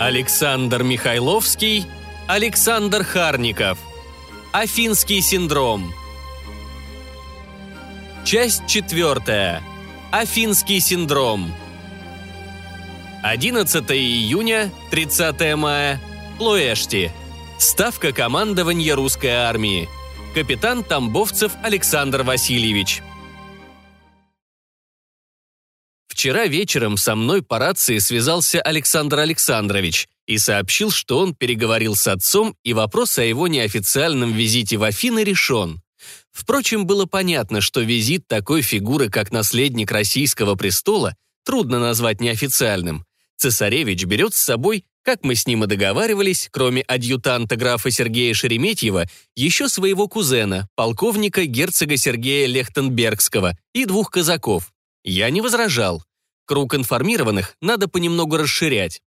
Александр Михайловский, Александр Харников. Афинский синдром. Часть четвертая. Афинский синдром. 11 июня, 30 мая. Плоэшти. Ставка командования русской армии. Капитан Тамбовцев Александр Васильевич. Вчера вечером со мной по рации связался Александр Александрович и сообщил, что он переговорил с отцом, и вопрос о его неофициальном визите в Афины решен. Впрочем, было понятно, что визит такой фигуры, как наследник российского престола, трудно назвать неофициальным. Цесаревич берет с собой, как мы с ним и договаривались, кроме адъютанта графа Сергея Шереметьева, еще своего кузена, полковника герцога Сергея Лехтенбергского и двух казаков. Я не возражал. Круг информированных надо понемногу расширять.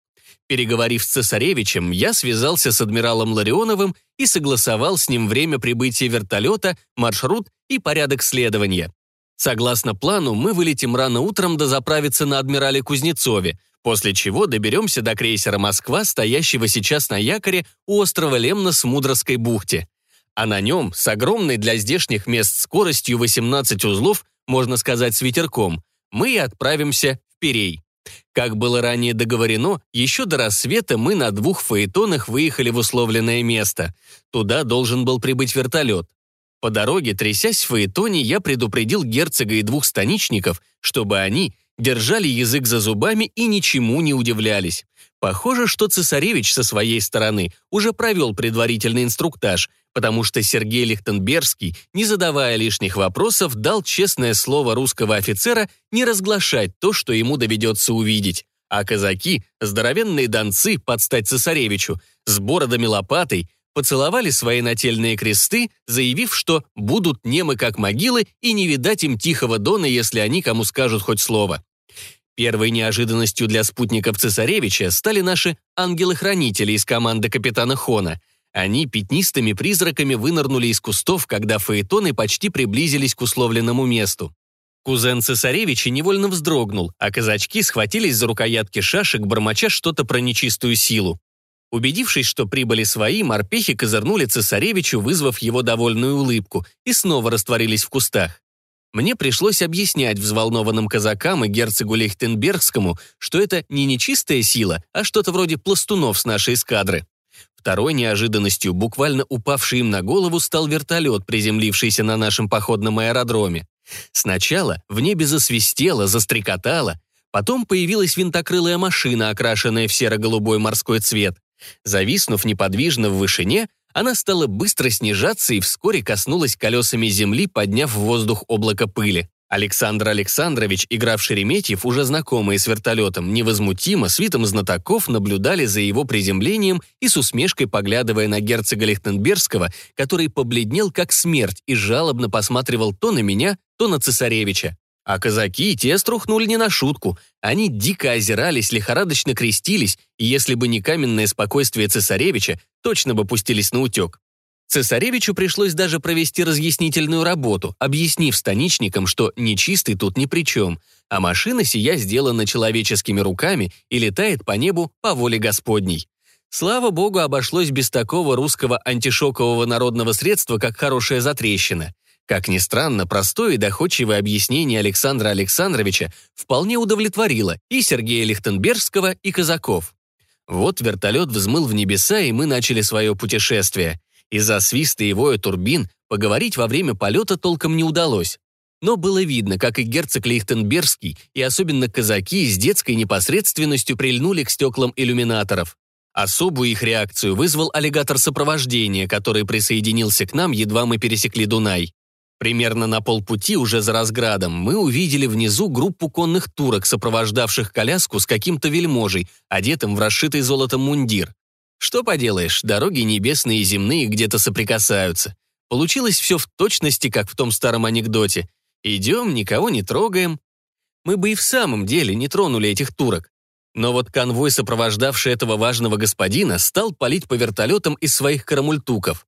Переговорив с цесаревичем, я связался с адмиралом Ларионовым и согласовал с ним время прибытия вертолета, маршрут и порядок следования. Согласно плану, мы вылетим рано утром дозаправиться на адмирале Кузнецове, после чего доберемся до крейсера «Москва», стоящего сейчас на якоре у острова Лемнос в Мудровской бухте. А на нем, с огромной для здешних мест скоростью 18 узлов, можно сказать, с ветерком, мы и отправимся Перей. Как было ранее договорено, еще до рассвета мы на двух фаэтонах выехали в условленное место. Туда должен был прибыть вертолет. По дороге, трясясь в фаэтоне, я предупредил герцога и двух станичников, чтобы они держали язык за зубами и ничему не удивлялись. Похоже, что цесаревич со своей стороны уже провел предварительный инструктаж – потому что Сергей Лихтенбергский, не задавая лишних вопросов, дал честное слово русского офицера не разглашать то, что ему доведется увидеть. А казаки, здоровенные донцы под стать цесаревичу, с бородами лопатой, поцеловали свои нательные кресты, заявив, что будут немы как могилы и не видать им тихого дона, если они кому скажут хоть слово. Первой неожиданностью для спутников цесаревича стали наши ангелы-хранители из команды капитана Хона – они пятнистыми призраками вынырнули из кустов, когда фаэтоны почти приблизились к условленному месту. Кузен цесаревича невольно вздрогнул, а казачки схватились за рукоятки шашек, бормоча что-то про нечистую силу. Убедившись, что прибыли свои, морпехи козырнули цесаревичу, вызвав его довольную улыбку, и снова растворились в кустах. Мне пришлось объяснять взволнованным казакам и герцогу Лейхтенбергскому, что это не нечистая сила, а что-то вроде пластунов с нашей эскадры. Второй неожиданностью, буквально упавший им на голову, стал вертолет, приземлившийся на нашем походном аэродроме. Сначала в небе засвистело, застрекотало, потом появилась винтокрылая машина, окрашенная в серо-голубой морской цвет. Зависнув неподвижно в вышине, она стала быстро снижаться и вскоре коснулась колесами земли, подняв в воздух облако пыли. Александр Александрович, играв Шереметьев, уже знакомые с вертолетом, невозмутимо, с видом знатоков, наблюдали за его приземлением и с усмешкой поглядывая на герцога Лихтенбергского, который побледнел как смерть и жалобно посматривал то на меня, то на цесаревича. А казаки те струхнули не на шутку. Они дико озирались, лихорадочно крестились, и если бы не каменное спокойствие цесаревича, точно бы пустились на утек. Цесаревичу пришлось даже провести разъяснительную работу, объяснив станичникам, что нечистый тут ни при чем, а машина сия сделана человеческими руками и летает по небу по воле Господней. Слава богу, обошлось без такого русского антишокового народного средства, как хорошая затрещина. Как ни странно, простое и доходчивое объяснение Александра Александровича вполне удовлетворило и Сергея Лихтенбергского, и казаков. Вот вертолет взмыл в небеса, и мы начали свое путешествие. Из-за свиста и воя турбин поговорить во время полета толком не удалось. Но было видно, как и герцог Лейхтенбергский, и особенно казаки с детской непосредственностью прильнули к стеклам иллюминаторов. Особую их реакцию вызвал аллигатор сопровождения, который присоединился к нам, едва мы пересекли Дунай. Примерно на полпути, уже за разградом, мы увидели внизу группу конных турок, сопровождавших коляску с каким-то вельможей, одетым в расшитый золотом мундир. Что поделаешь, дороги небесные и земные где-то соприкасаются. Получилось все в точности, как в том старом анекдоте. Идем, никого не трогаем. Мы бы и в самом деле не тронули этих турок. Но вот конвой, сопровождавший этого важного господина, стал палить по вертолетам из своих карамультуков.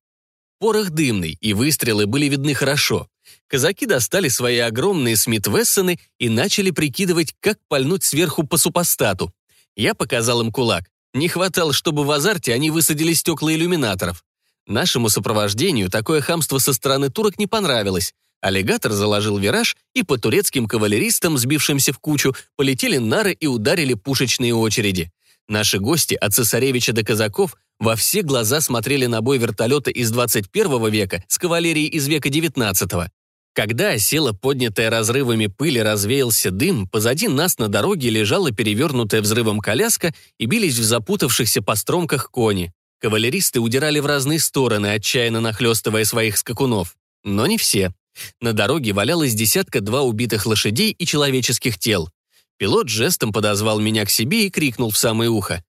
Порох дымный, и выстрелы были видны хорошо. Казаки достали свои огромные Смит-Вессоны и начали прикидывать, как пальнуть сверху по супостату. Я показал им кулак. Не хватало, чтобы в азарте они высадили стекла иллюминаторов. Нашему сопровождению такое хамство со стороны турок не понравилось. Аллигатор заложил вираж, и по турецким кавалеристам, сбившимся в кучу, полетели нары и ударили пушечные очереди. Наши гости от цесаревича до казаков во все глаза смотрели на бой вертолета из 21 века с кавалерией из века 19 -го. Когда осела поднятая разрывами пыль и развеялся дым, позади нас на дороге лежала перевернутая взрывом коляска и бились в запутавшихся по стромках кони. Кавалеристы удирали в разные стороны, отчаянно нахлестывая своих скакунов. Но не все. На дороге валялось десятка-два убитых лошадей и человеческих тел. Пилот жестом подозвал меня к себе и крикнул в самое ухо.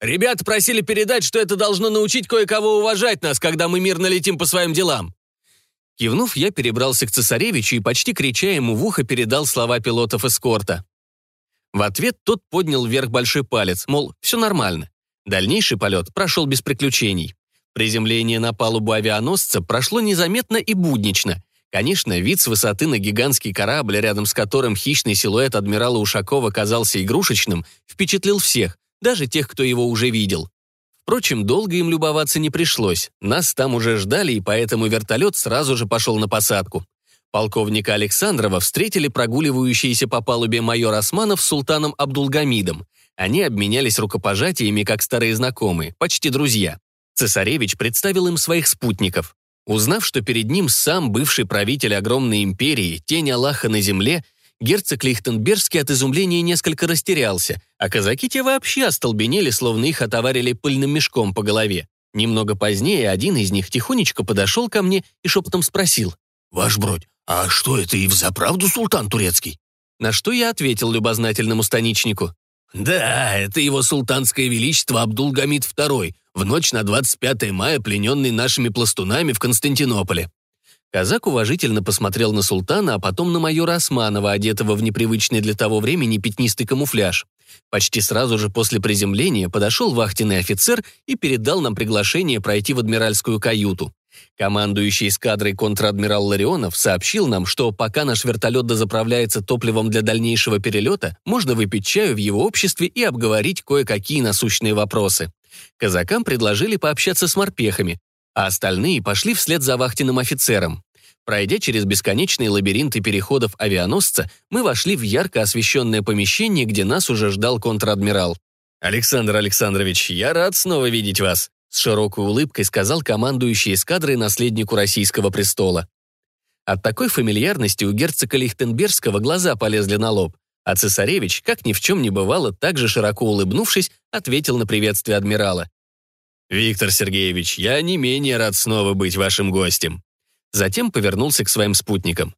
«Ребята просили передать, что это должно научить кое-кого уважать нас, когда мы мирно летим по своим делам». Кивнув, я перебрался к цесаревичу и почти крича ему в ухо передал слова пилотов эскорта. В ответ тот поднял вверх большой палец, мол, все нормально. Дальнейший полет прошел без приключений. Приземление на палубу авианосца прошло незаметно и буднично. Конечно, вид с высоты на гигантский корабль, рядом с которым хищный силуэт адмирала Ушакова казался игрушечным, впечатлил всех, даже тех, кто его уже видел. Впрочем, долго им любоваться не пришлось. Нас там уже ждали, и поэтому вертолет сразу же пошел на посадку. Полковника Александрова встретили прогуливающиеся по палубе майор Османов с султаном Абдулгамидом. Они обменялись рукопожатиями, как старые знакомые, почти друзья. Цесаревич представил им своих спутников. Узнав, что перед ним сам бывший правитель огромной империи, тень Аллаха на земле, герцог Лихтенбергский от изумления несколько растерялся, а казаки те вообще остолбенели, словно их отоварили пыльным мешком по голове. Немного позднее один из них тихонечко подошел ко мне и шепотом спросил. «Ваш бродь, а что это и взаправду султан турецкий?» На что я ответил любознательному станичнику. «Да, это его султанское величество Абдулгамид II, в ночь на 25 мая плененный нашими пластунами в Константинополе». Казак уважительно посмотрел на султана, а потом на майора Османова, одетого в непривычный для того времени пятнистый камуфляж. Почти сразу же после приземления подошел вахтенный офицер и передал нам приглашение пройти в адмиральскую каюту. Командующий эскадрой контр-адмирал Ларионов сообщил нам, что пока наш вертолет дозаправляется топливом для дальнейшего перелета, можно выпить чаю в его обществе и обговорить кое-какие насущные вопросы. Казакам предложили пообщаться с морпехами, а остальные пошли вслед за вахтенным офицером. Пройдя через бесконечные лабиринты переходов авианосца, мы вошли в ярко освещенное помещение, где нас уже ждал контр-адмирал. «Александр Александрович, я рад снова видеть вас», с широкой улыбкой сказал командующий эскадрой наследнику российского престола. От такой фамильярности у герцога Лихтенбергского глаза полезли на лоб, а цесаревич, как ни в чем не бывало, также широко улыбнувшись, ответил на приветствие адмирала. «Виктор Сергеевич, я не менее рад снова быть вашим гостем». Затем повернулся к своим спутникам.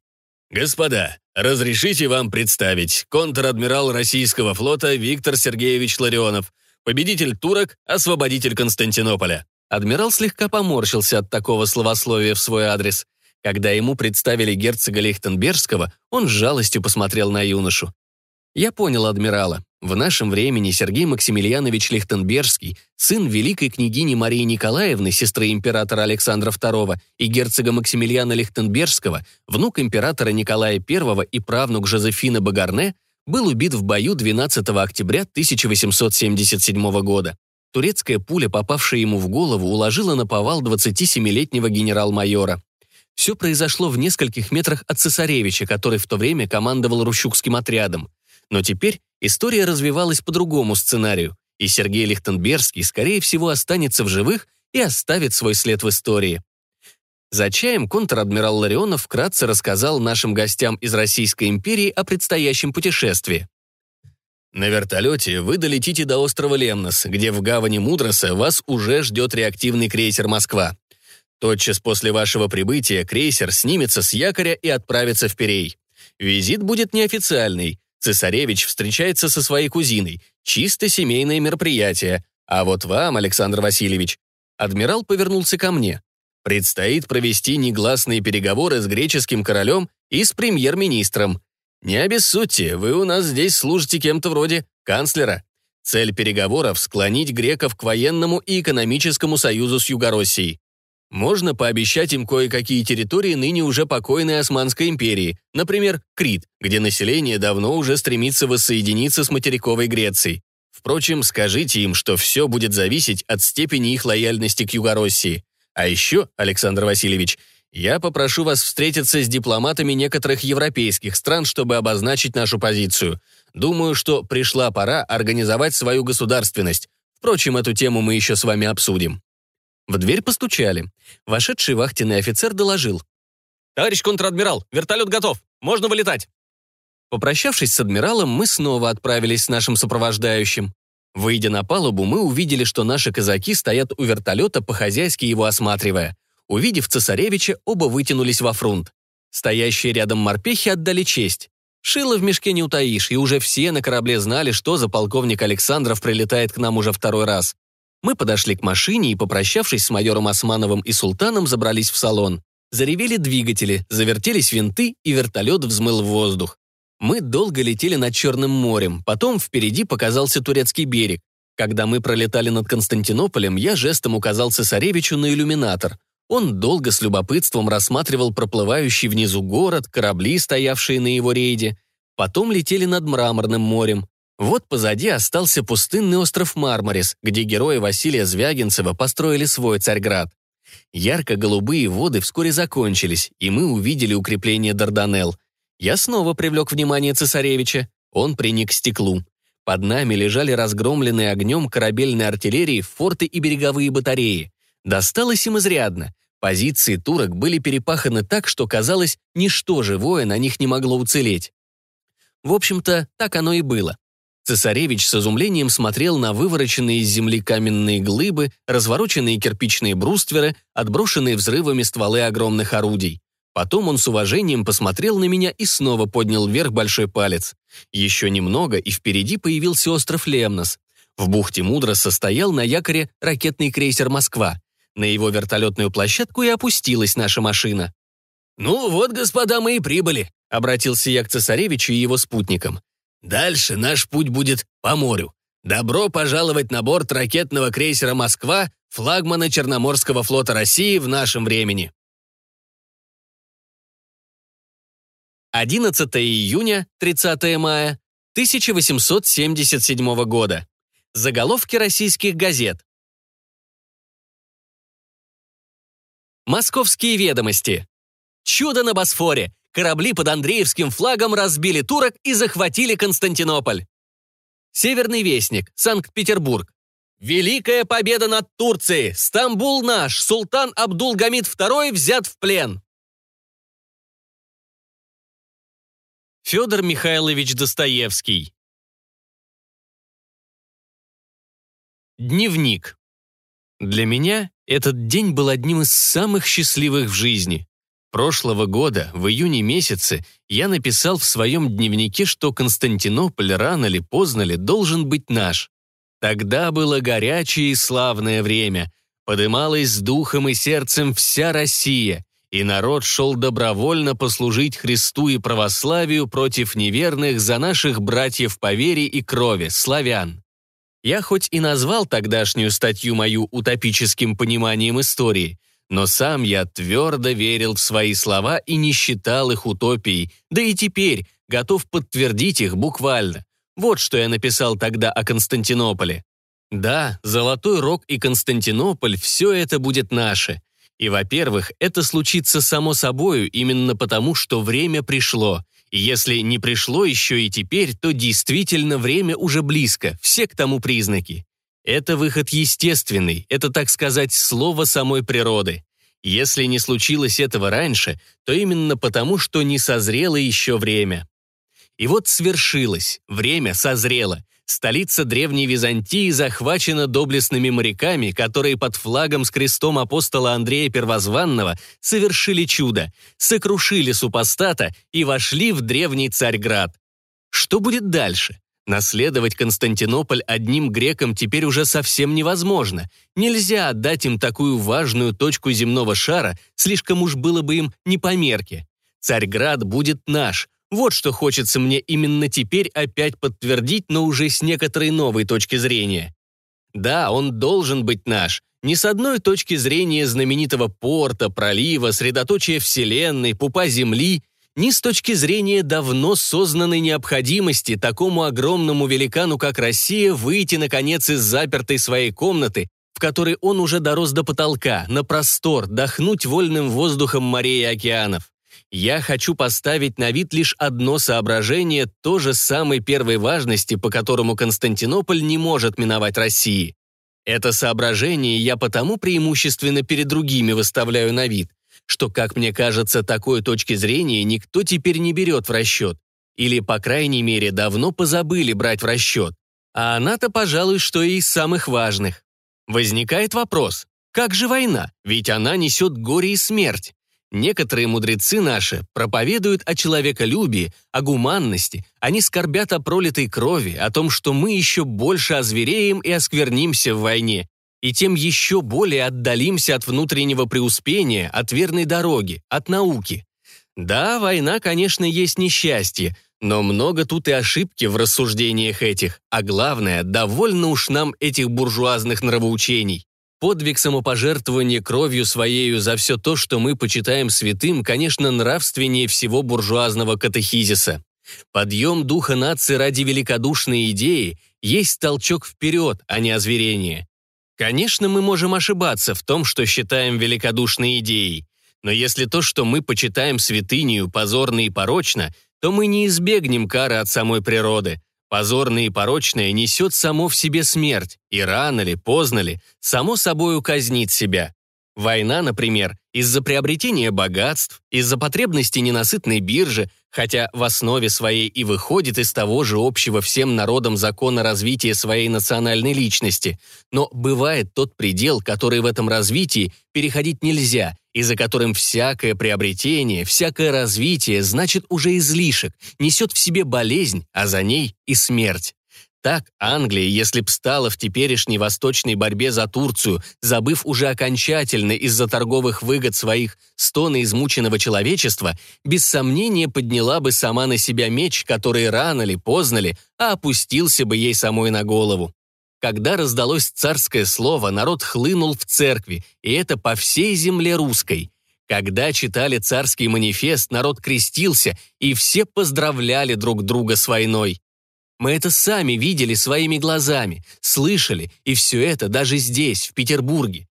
«Господа, разрешите вам представить контр-адмирал российского флота Виктор Сергеевич Ларионов, победитель турок, освободитель Константинополя». Адмирал слегка поморщился от такого словословия в свой адрес. Когда ему представили герцога Лихтенбергского, он с жалостью посмотрел на юношу. Я понял адмирала. В нашем времени Сергей Максимiliaнович Лихтенбергский, сын великой княгини Марии Николаевны, сестры императора Александра II и герцога Максимилиана Лихтенбергского, внук императора Николая I и правнук Жозефины Багарне, был убит в бою 12 октября 1877 года. Турецкая пуля, попавшая ему в голову, уложила на повал 27-летнего генерал-майора. Все произошло в нескольких метрах от цесаревича, который в то время командовал Рущукским отрядом. Но теперь история развивалась по другому сценарию, и Сергей Лихтенбергский, скорее всего, останется в живых и оставит свой след в истории. За чаем контр-адмирал Ларионов вкратце рассказал нашим гостям из Российской империи о предстоящем путешествии. На вертолете вы долетите до острова Лемнос, где в гавани Мудроса вас уже ждет реактивный крейсер «Москва». Тотчас после вашего прибытия крейсер снимется с якоря и отправится в Перей. Визит будет неофициальный, Цесаревич встречается со своей кузиной. Чисто семейное мероприятие. А вот вам, Александр Васильевич, адмирал повернулся ко мне. Предстоит провести негласные переговоры с греческим королем и с премьер-министром. Не обессудьте, вы у нас здесь служите кем-то вроде канцлера. Цель переговоров – склонить греков к военному и экономическому союзу с Югороссией. Можно пообещать им кое-какие территории ныне уже покойной Османской империи, например, Крит, где население давно уже стремится воссоединиться с материковой Грецией. Впрочем, скажите им, что все будет зависеть от степени их лояльности к Югороссии. А еще, Александр Васильевич, я попрошу вас встретиться с дипломатами некоторых европейских стран, чтобы обозначить нашу позицию. Думаю, что пришла пора организовать свою государственность. Впрочем, эту тему мы еще с вами обсудим». В дверь постучали. Вошедший вахтенный офицер доложил. «Товарищ контр-адмирал, вертолет готов. Можно вылетать». Попрощавшись с адмиралом, мы снова отправились с нашим сопровождающим. Выйдя на палубу, мы увидели, что наши казаки стоят у вертолета, по-хозяйски его осматривая. Увидев цесаревича, оба вытянулись во фрунт. Стоящие рядом морпехи отдали честь. Шило в мешке не утаишь, и уже все на корабле знали, что за полковник Александров прилетает к нам уже второй раз. Мы подошли к машине и, попрощавшись с майором Османовым и султаном, забрались в салон. Заревели двигатели, завертелись винты, и вертолет взмыл в воздух. Мы долго летели над Черным морем, потом впереди показался турецкий берег. Когда мы пролетали над Константинополем, я жестом указал цесаревичу на иллюминатор. Он долго с любопытством рассматривал проплывающий внизу город, корабли, стоявшие на его рейде. Потом летели над Мраморным морем. Вот позади остался пустынный остров Мармарис, где герои Василия Звягинцева построили свой Царьград. Ярко-голубые воды вскоре закончились, и мы увидели укрепление Дарданелл. Я снова привлек внимание цесаревича. Он приник к стеклу. Под нами лежали разгромленные огнем корабельной артиллерии форты и береговые батареи. Досталось им изрядно. Позиции турок были перепаханы так, что, казалось, ничто живое на них не могло уцелеть. В общем-то, так оно и было. Цесаревич с изумлением смотрел на вывороченные из земли каменные глыбы, развороченные кирпичные брустверы, отброшенные взрывами стволы огромных орудий. Потом он с уважением посмотрел на меня и снова поднял вверх большой палец. Еще немного, и впереди появился остров Лемнос. В бухте Мудро состоял на якоре ракетный крейсер «Москва». На его вертолетную площадку и опустилась наша машина. «Ну вот, господа, мы и прибыли», — обратился я к цесаревичу и его спутникам. «Дальше наш путь будет по морю. Добро пожаловать на борт ракетного крейсера «Москва», флагмана Черноморского флота России в нашем времени». 11 июня, 30 мая 1877 года. Заголовки российских газет. Московские ведомости. Чудо на Босфоре. Корабли под Андреевским флагом разбили турок и захватили Константинополь. Северный вестник. Санкт-Петербург. Великая победа над Турцией. Стамбул наш. Султан Абдулгамид II взят в плен. Федор Михайлович Достоевский. Дневник. Для меня этот день был одним из самых счастливых в жизни. Прошлого года, в июне месяце, я написал в своем дневнике, что Константинополь рано ли поздно ли должен быть наш. Тогда было горячее и славное время. Подымалась с духом и сердцем вся Россия, и народ шел добровольно послужить Христу и православию против неверных за наших братьев по вере и крови, славян. Я хоть и назвал тогдашнюю статью мою утопическим пониманием истории, но сам я твердо верил в свои слова и не считал их утопией, да и теперь готов подтвердить их буквально. Вот что я написал тогда о Константинополе. Да, Золотой Рог и Константинополь – все это будет наше – и, во-первых, это случится само собою именно потому, что время пришло. И если не пришло еще и теперь, то действительно время уже близко, все к тому признаки. Это выход естественный, это, так сказать, слово самой природы. Если не случилось этого раньше, то именно потому, что не созрело еще время. И вот свершилось, время созрело, Столица Древней Византии захвачена доблестными моряками, которые под флагом с крестом апостола Андрея Первозванного совершили чудо, сокрушили супостата и вошли в древний Царьград. Что будет дальше? Наследовать Константинополь одним грекам теперь уже совсем невозможно. Нельзя отдать им такую важную точку земного шара, слишком уж было бы им не по мерке. Царьград будет наш, вот что хочется мне именно теперь опять подтвердить, но уже с некоторой новой точки зрения. Да, он должен быть наш. Не с одной точки зрения знаменитого порта, пролива, средоточия Вселенной, пупа Земли. Ни с точки зрения давно сознанной необходимости такому огромному великану, как Россия, выйти, наконец, из запертой своей комнаты, в которой он уже дорос до потолка, на простор, дохнуть вольным воздухом морей и океанов. Я хочу поставить на вид лишь одно соображение, тоже самой первой важности, по которому Константинополь не может миновать России. Это соображение я потому преимущественно перед другими выставляю на вид, что, как мне кажется, такой точки зрения никто теперь не берет в расчет. Или, по крайней мере, давно позабыли брать в расчет. А она-то, пожалуй, что и из самых важных. Возникает вопрос, как же война? Ведь она несет горе и смерть. Некоторые мудрецы наши проповедуют о человеколюбии, о гуманности, они скорбят о пролитой крови, о том, что мы еще больше озвереем и осквернимся в войне, и тем еще более отдалимся от внутреннего преуспения, от верной дороги, от науки. Да, война, конечно, есть несчастье, но много тут и ошибки в рассуждениях этих, а главное, довольно уж нам этих буржуазных нравоучений. Подвиг самопожертвования кровью своею за все то, что мы почитаем святым, конечно, нравственнее всего буржуазного катехизиса. Подъем духа нации ради великодушной идеи есть толчок вперед, а не озверение. Конечно, мы можем ошибаться в том, что считаем великодушной идеей, но если то, что мы почитаем святынею, позорно и порочно, то мы не избегнем кары от самой природы, Позорное и порочное несет само в себе смерть, и рано ли, поздно ли, само собой указнит себя. Война, например, из-за приобретения богатств, из-за потребности ненасытной биржи, хотя в основе своей и выходит из того же общего всем народам закона развития своей национальной личности, но бывает тот предел, который в этом развитии переходить нельзя, и за которым всякое приобретение, всякое развитие значит уже излишек, несет в себе болезнь, а за ней и смерть. Так Англия, если б стала в теперешней восточной борьбе за Турцию, забыв уже окончательно из-за торговых выгод своих стоны измученного человечества, без сомнения подняла бы сама на себя меч, который рано ли, поздно ли, а опустился бы ей самой на голову. Когда раздалось царское слово, народ хлынул в церкви, и это по всей земле русской. Когда читали царский манифест, народ крестился, и все поздравляли друг друга с войной. Мы это сами видели своими глазами, слышали, и все это даже здесь, в Петербурге.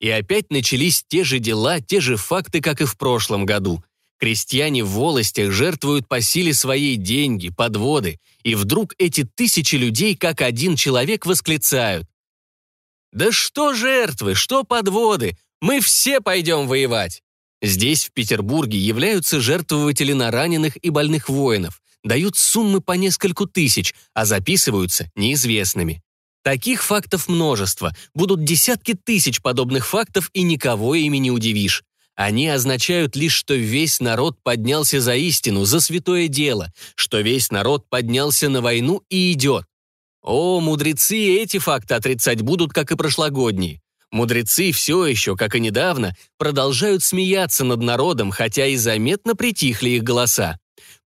И опять начались те же дела, те же факты, как и в прошлом году. Крестьяне в волостях жертвуют по силе своей деньги, подводы, и вдруг эти тысячи людей, как один человек, восклицают. «Да что жертвы, что подводы? Мы все пойдем воевать!» Здесь, в Петербурге, являются жертвователи на раненых и больных воинов, дают суммы по нескольку тысяч, а записываются неизвестными. Таких фактов множество, будут десятки тысяч подобных фактов, и никого ими не удивишь. Они означают лишь, что весь народ поднялся за истину, за святое дело, что весь народ поднялся на войну и идет. О, мудрецы эти факты отрицать будут, как и прошлогодние. Мудрецы все еще, как и недавно, продолжают смеяться над народом, хотя и заметно притихли их голоса.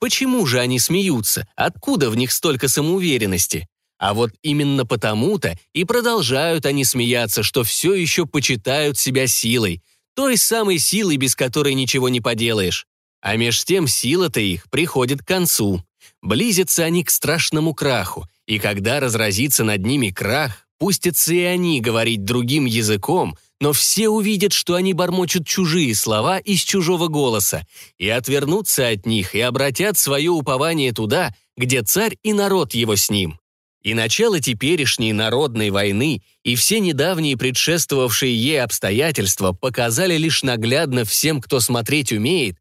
Почему же они смеются? Откуда в них столько самоуверенности? А вот именно потому-то и продолжают они смеяться, что все еще почитают себя силой, той самой силой, без которой ничего не поделаешь. А меж тем сила-то их приходит к концу. Близятся они к страшному краху, и когда разразится над ними крах, пустятся и они говорить другим языком, но все увидят, что они бормочут чужие слова из чужого голоса, и отвернутся от них и обратят свое упование туда, где царь и народ его с ним. И начало теперешней народной войны и все недавние предшествовавшие ей обстоятельства показали лишь наглядно всем, кто смотреть умеет,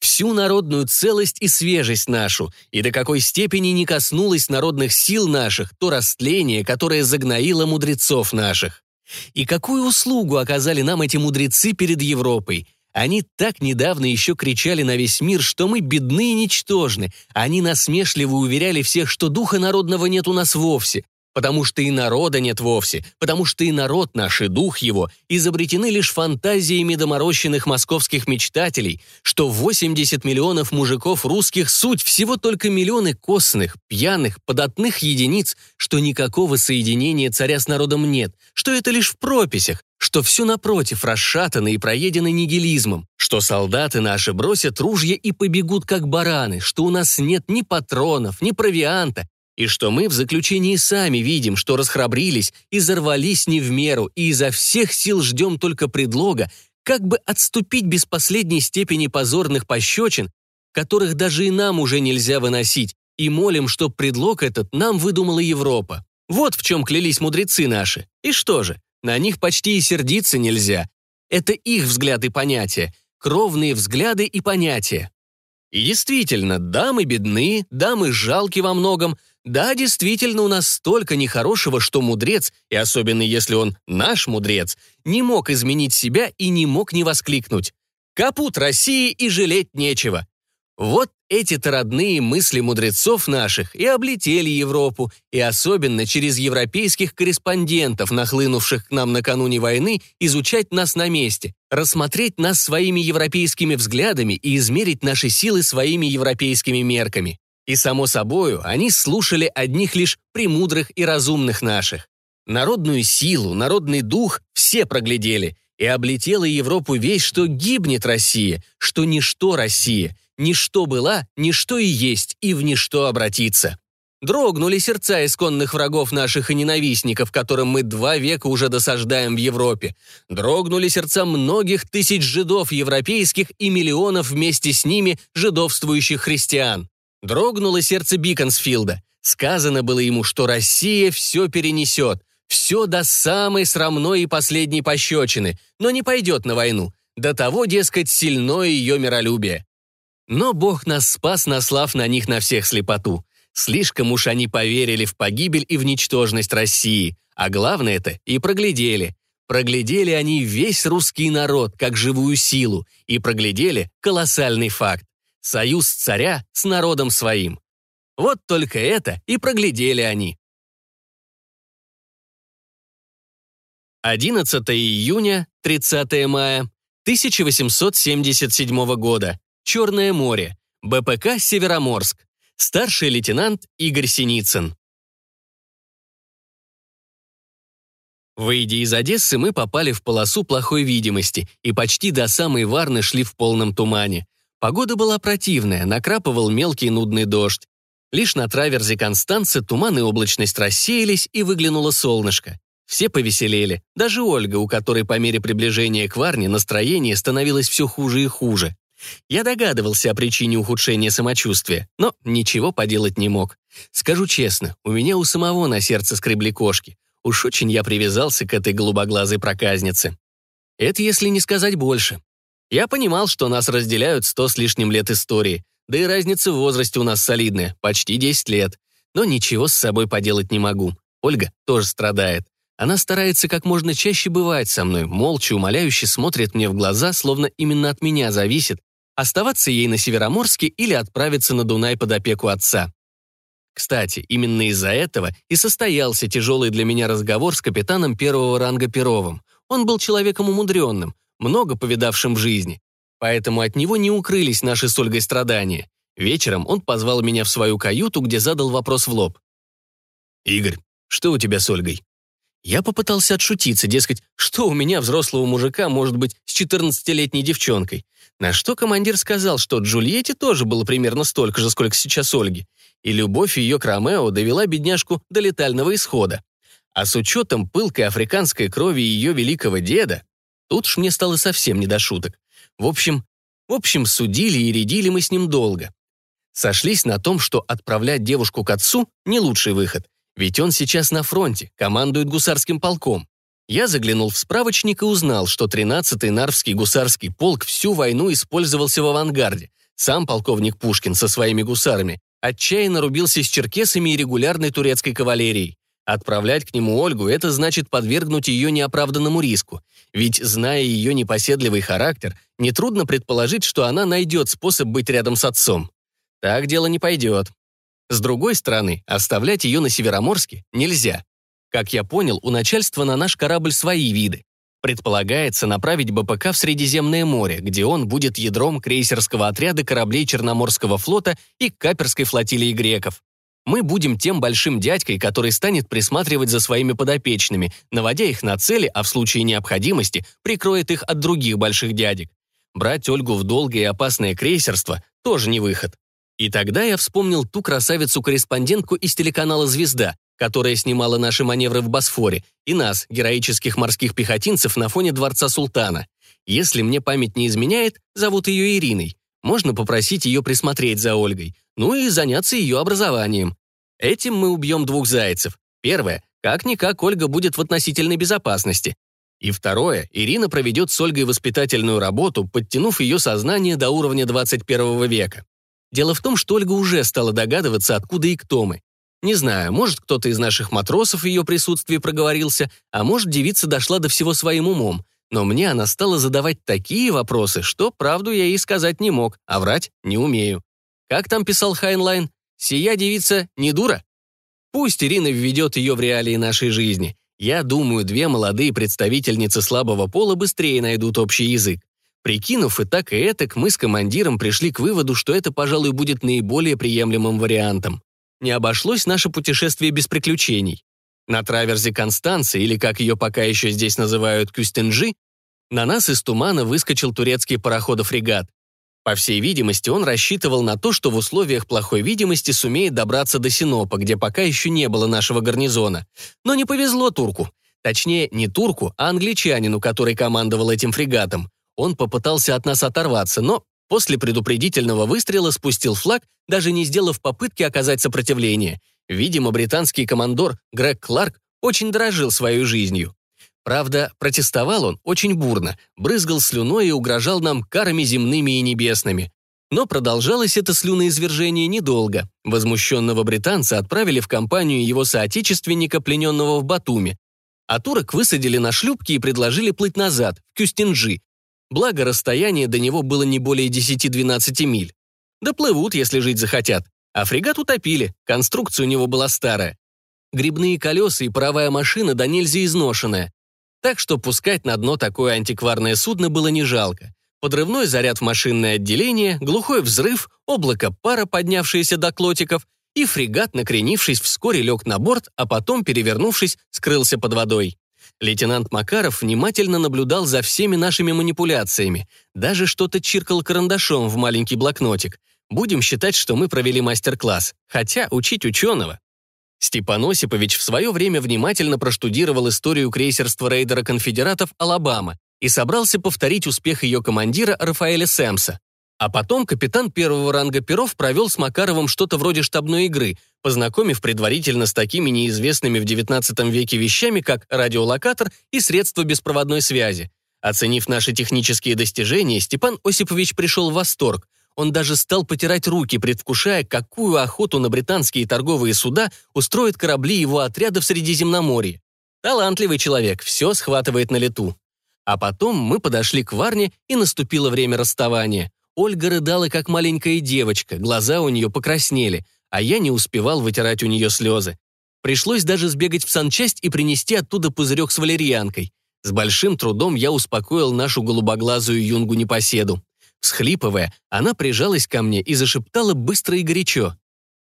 всю народную целость и свежесть нашу, и до какой степени не коснулось народных сил наших то растление, которое загноило мудрецов наших. И какую услугу оказали нам эти мудрецы перед Европой – они так недавно еще кричали на весь мир, что мы бедны и ничтожны. Они насмешливо уверяли всех, что духа народного нет у нас вовсе, потому что и народа нет вовсе, потому что и народ наш, и дух его изобретены лишь фантазиями доморощенных московских мечтателей, что 80 миллионов мужиков русских суть всего только миллионы костных, пьяных, податных единиц, что никакого соединения царя с народом нет, что это лишь в прописях, что все напротив расшатано и проедено нигилизмом, что солдаты наши бросят ружья и побегут как бараны, что у нас нет ни патронов, ни провианта, и что мы в заключении сами видим, что расхрабрились и зарвались не в меру, и изо всех сил ждем только предлога, как бы отступить без последней степени позорных пощечин, которых даже и нам уже нельзя выносить, и молим, чтоб предлог этот нам выдумала Европа. Вот в чем клялись мудрецы наши. И что же, на них почти и сердиться нельзя. Это их взгляды и понятия, кровные взгляды и понятия. И действительно, дамы бедны, дамы жалки во многом. Да, действительно, у нас столько нехорошего, что мудрец, и особенно если он наш мудрец, не мог изменить себя и не мог не воскликнуть. Капут России и жалеть нечего. Вот эти-то родные мысли мудрецов наших и облетели Европу, и особенно через европейских корреспондентов, нахлынувших к нам накануне войны, изучать нас на месте, рассмотреть нас своими европейскими взглядами и измерить наши силы своими европейскими мерками. И, само собою, они слушали одних лишь премудрых и разумных наших. Народную силу, народный дух все проглядели, и облетела Европу весь, что гибнет Россия, что ничто Россия, Ничто была, ничто и есть, и в ничто обратиться. Дрогнули сердца исконных врагов наших и ненавистников, которым мы два века уже досаждаем в Европе. Дрогнули сердца многих тысяч жидов европейских и миллионов вместе с ними жидовствующих христиан. Дрогнуло сердце Биконсфилда. Сказано было ему, что Россия все перенесет, все до самой срамной и последней пощечины, но не пойдет на войну. До того, дескать, сильное ее миролюбие. Но Бог нас спас, наслав на них на всех слепоту. Слишком уж они поверили в погибель и в ничтожность России, а главное это и проглядели. Проглядели они весь русский народ как живую силу и проглядели колоссальный факт – союз царя с народом своим. Вот только это и проглядели они. 11 июня, 30 мая 1877 года. Черное море, БПК «Североморск», старший лейтенант Игорь Синицын. Выйдя из Одессы, мы попали в полосу плохой видимости и почти до самой Варны шли в полном тумане. Погода была противная, накрапывал мелкий нудный дождь. Лишь на траверзе Констанцы туман и облачность рассеялись, и выглянуло солнышко. Все повеселели, даже Ольга, у которой по мере приближения к Варне настроение становилось все хуже и хуже. Я догадывался о причине ухудшения самочувствия, но ничего поделать не мог. Скажу честно, у меня у самого на сердце скребли кошки. Уж очень я привязался к этой голубоглазой проказнице. Это если не сказать больше. Я понимал, что нас разделяют сто с лишним лет истории, да и разница в возрасте у нас солидная, почти 10 лет. Но ничего с собой поделать не могу. Ольга тоже страдает. Она старается как можно чаще бывать со мной, молча, умоляюще смотрит мне в глаза, словно именно от меня зависит, оставаться ей на Североморске или отправиться на Дунай под опеку отца. Кстати, именно из-за этого и состоялся тяжелый для меня разговор с капитаном первого ранга Перовым. Он был человеком умудренным, много повидавшим в жизни. Поэтому от него не укрылись наши с Ольгой страдания. Вечером он позвал меня в свою каюту, где задал вопрос в лоб. «Игорь, что у тебя с Ольгой?» Я попытался отшутиться, дескать, что у меня взрослого мужика может быть с 14-летней девчонкой. На что командир сказал, что Джульетте тоже было примерно столько же, сколько сейчас Ольге. И любовь ее к Ромео довела бедняжку до летального исхода. А с учетом пылкой африканской крови ее великого деда, тут ж мне стало совсем не до шуток. В общем, в общем, судили и рядили мы с ним долго. Сошлись на том, что отправлять девушку к отцу – не лучший выход – ведь он сейчас на фронте, командует гусарским полком. Я заглянул в справочник и узнал, что 13-й Нарвский гусарский полк всю войну использовался в авангарде. Сам полковник Пушкин со своими гусарами отчаянно рубился с черкесами и регулярной турецкой кавалерией. Отправлять к нему Ольгу – это значит подвергнуть ее неоправданному риску. Ведь, зная ее непоседливый характер, нетрудно предположить, что она найдет способ быть рядом с отцом. Так дело не пойдет. С другой стороны, оставлять ее на Североморске нельзя. Как я понял, у начальства на наш корабль свои виды. Предполагается направить БПК в Средиземное море, где он будет ядром крейсерского отряда кораблей Черноморского флота и каперской флотилии греков. Мы будем тем большим дядькой, который станет присматривать за своими подопечными, наводя их на цели, а в случае необходимости прикроет их от других больших дядек. Брать Ольгу в долгое и опасное крейсерство тоже не выход. И тогда я вспомнил ту красавицу-корреспондентку из телеканала «Звезда», которая снимала наши маневры в Босфоре, и нас, героических морских пехотинцев, на фоне дворца султана. Если мне память не изменяет, зовут ее Ириной. Можно попросить ее присмотреть за Ольгой, ну и заняться ее образованием. Этим мы убьем двух зайцев. Первое, как-никак Ольга будет в относительной безопасности. И второе, Ирина проведет с Ольгой воспитательную работу, подтянув ее сознание до уровня 21 века. Дело в том, что Ольга уже стала догадываться, откуда и кто мы. Не знаю, может, кто-то из наших матросов в ее присутствии проговорился, а может, девица дошла до всего своим умом. Но мне она стала задавать такие вопросы, что правду я ей сказать не мог, а врать не умею. Как там писал Хайнлайн? «Сия девица не дура?» Пусть Ирина введет ее в реалии нашей жизни. Я думаю, две молодые представительницы слабого пола быстрее найдут общий язык. Прикинув и так, и этак, мы с командиром пришли к выводу, что это, пожалуй, будет наиболее приемлемым вариантом. Не обошлось наше путешествие без приключений. На траверзе Констанции, или как ее пока еще здесь называют Кюстенджи, на нас из тумана выскочил турецкий пароходов-фрегат. По всей видимости, он рассчитывал на то, что в условиях плохой видимости сумеет добраться до Синопа, где пока еще не было нашего гарнизона. Но не повезло турку. Точнее, не турку, а англичанину, который командовал этим фрегатом. Он попытался от нас оторваться, но после предупредительного выстрела спустил флаг, даже не сделав попытки оказать сопротивление. Видимо, британский командор Грег Кларк очень дорожил своей жизнью. Правда, протестовал он очень бурно, брызгал слюной и угрожал нам карами земными и небесными. Но продолжалось это слюноизвержение недолго. Возмущенного британца отправили в компанию его соотечественника, плененного в Батуми. А турок высадили на шлюпки и предложили плыть назад, в Кюстинджи, Благо, расстояние до него было не более 10-12 миль. Доплывут, если жить захотят. А фрегат утопили, конструкция у него была старая. Грибные колеса и паровая машина до нельзя изношенная. Так что пускать на дно такое антикварное судно было не жалко. Подрывной заряд в машинное отделение, глухой взрыв, облако пара, поднявшееся до клотиков, и фрегат, накренившись, вскоре лег на борт, а потом, перевернувшись, скрылся под водой. Лейтенант Макаров внимательно наблюдал за всеми нашими манипуляциями, даже что-то чиркал карандашом в маленький блокнотик. Будем считать, что мы провели мастер-класс, хотя учить ученого. Степан Осипович в свое время внимательно проштудировал историю крейсерства рейдера конфедератов «Алабама» и собрался повторить успех ее командира Рафаэля Сэмса. А потом капитан первого ранга Перов провел с Макаровым что-то вроде штабной игры, познакомив предварительно с такими неизвестными в XIX веке вещами, как радиолокатор и средства беспроводной связи. Оценив наши технические достижения, Степан Осипович пришел в восторг. Он даже стал потирать руки, предвкушая, какую охоту на британские торговые суда устроят корабли его отряда в Средиземноморье. Талантливый человек, все схватывает на лету. А потом мы подошли к Варне, и наступило время расставания. Ольга рыдала, как маленькая девочка, глаза у нее покраснели, а я не успевал вытирать у нее слезы. Пришлось даже сбегать в санчасть и принести оттуда пузырек с валерьянкой. С большим трудом я успокоил нашу голубоглазую юнгу-непоседу. Всхлипывая, она прижалась ко мне и зашептала быстро и горячо.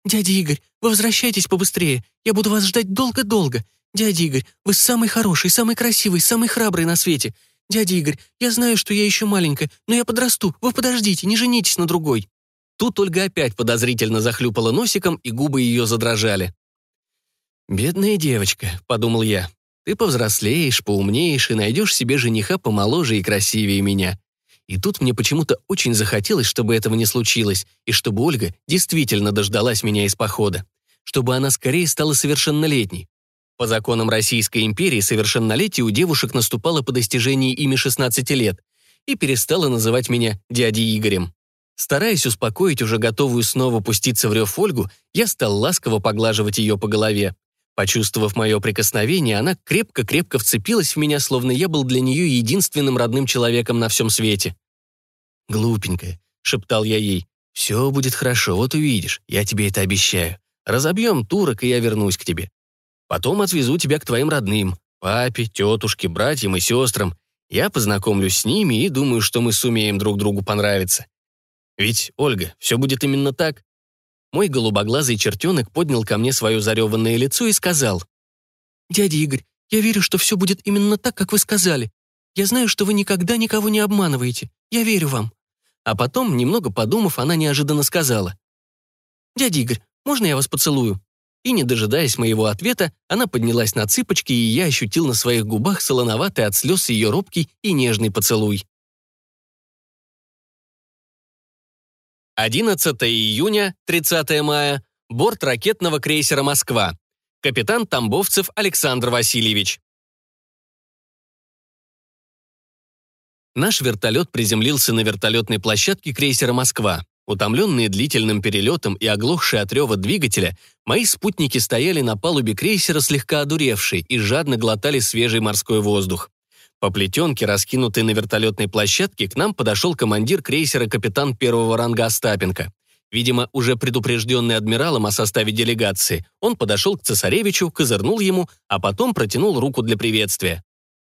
«Дядя Игорь, вы возвращайтесь побыстрее. Я буду вас ждать долго-долго. Дядя Игорь, вы самый хороший, самый красивый, самый храбрый на свете. «Дядя Игорь, я знаю, что я еще маленькая, но я подрасту. Вы подождите, не женитесь на другой». Тут Ольга опять подозрительно захлюпала носиком, и губы ее задрожали. «Бедная девочка», — подумал я. «Ты повзрослеешь, поумнеешь и найдешь себе жениха помоложе и красивее меня». И тут мне почему-то очень захотелось, чтобы этого не случилось, и чтобы Ольга действительно дождалась меня из похода. Чтобы она скорее стала совершеннолетней. По законам Российской империи совершеннолетие у девушек наступало по достижении ими 16 лет и перестала называть меня дядей Игорем. Стараясь успокоить уже готовую снова пуститься в рев Ольгу, я стал ласково поглаживать ее по голове. Почувствовав мое прикосновение, она крепко-крепко вцепилась в меня, словно я был для нее единственным родным человеком на всем свете. «Глупенькая», — шептал я ей, — «все будет хорошо, вот увидишь, я тебе это обещаю. Разобьем турок, и я вернусь к тебе. Потом отвезу тебя к твоим родным, папе, тетушке, братьям и сестрам. Я познакомлюсь с ними и думаю, что мы сумеем друг другу понравиться. Ведь, Ольга, все будет именно так. Мой голубоглазый чертенок поднял ко мне свое зареванное лицо и сказал. «Дядя Игорь, я верю, что все будет именно так, как вы сказали. Я знаю, что вы никогда никого не обманываете. Я верю вам». А потом, немного подумав, она неожиданно сказала. «Дядя Игорь, можно я вас поцелую?» И, не дожидаясь моего ответа, она поднялась на цыпочки, и я ощутил на своих губах солоноватый от слез ее робкий и нежный поцелуй. 11 июня, 30 мая. Борт ракетного крейсера «Москва». Капитан Тамбовцев Александр Васильевич. Наш вертолет приземлился на вертолетной площадке крейсера «Москва». Утомленные длительным перелетом и оглохшие от рева двигателя, мои спутники стояли на палубе крейсера слегка одуревшие и жадно глотали свежий морской воздух. По плетенке, раскинутой на вертолетной площадке, к нам подошел командир крейсера капитан первого ранга Остапенко. Видимо, уже предупрежденный адмиралом о составе делегации, он подошел к цесаревичу, козырнул ему, а потом протянул руку для приветствия.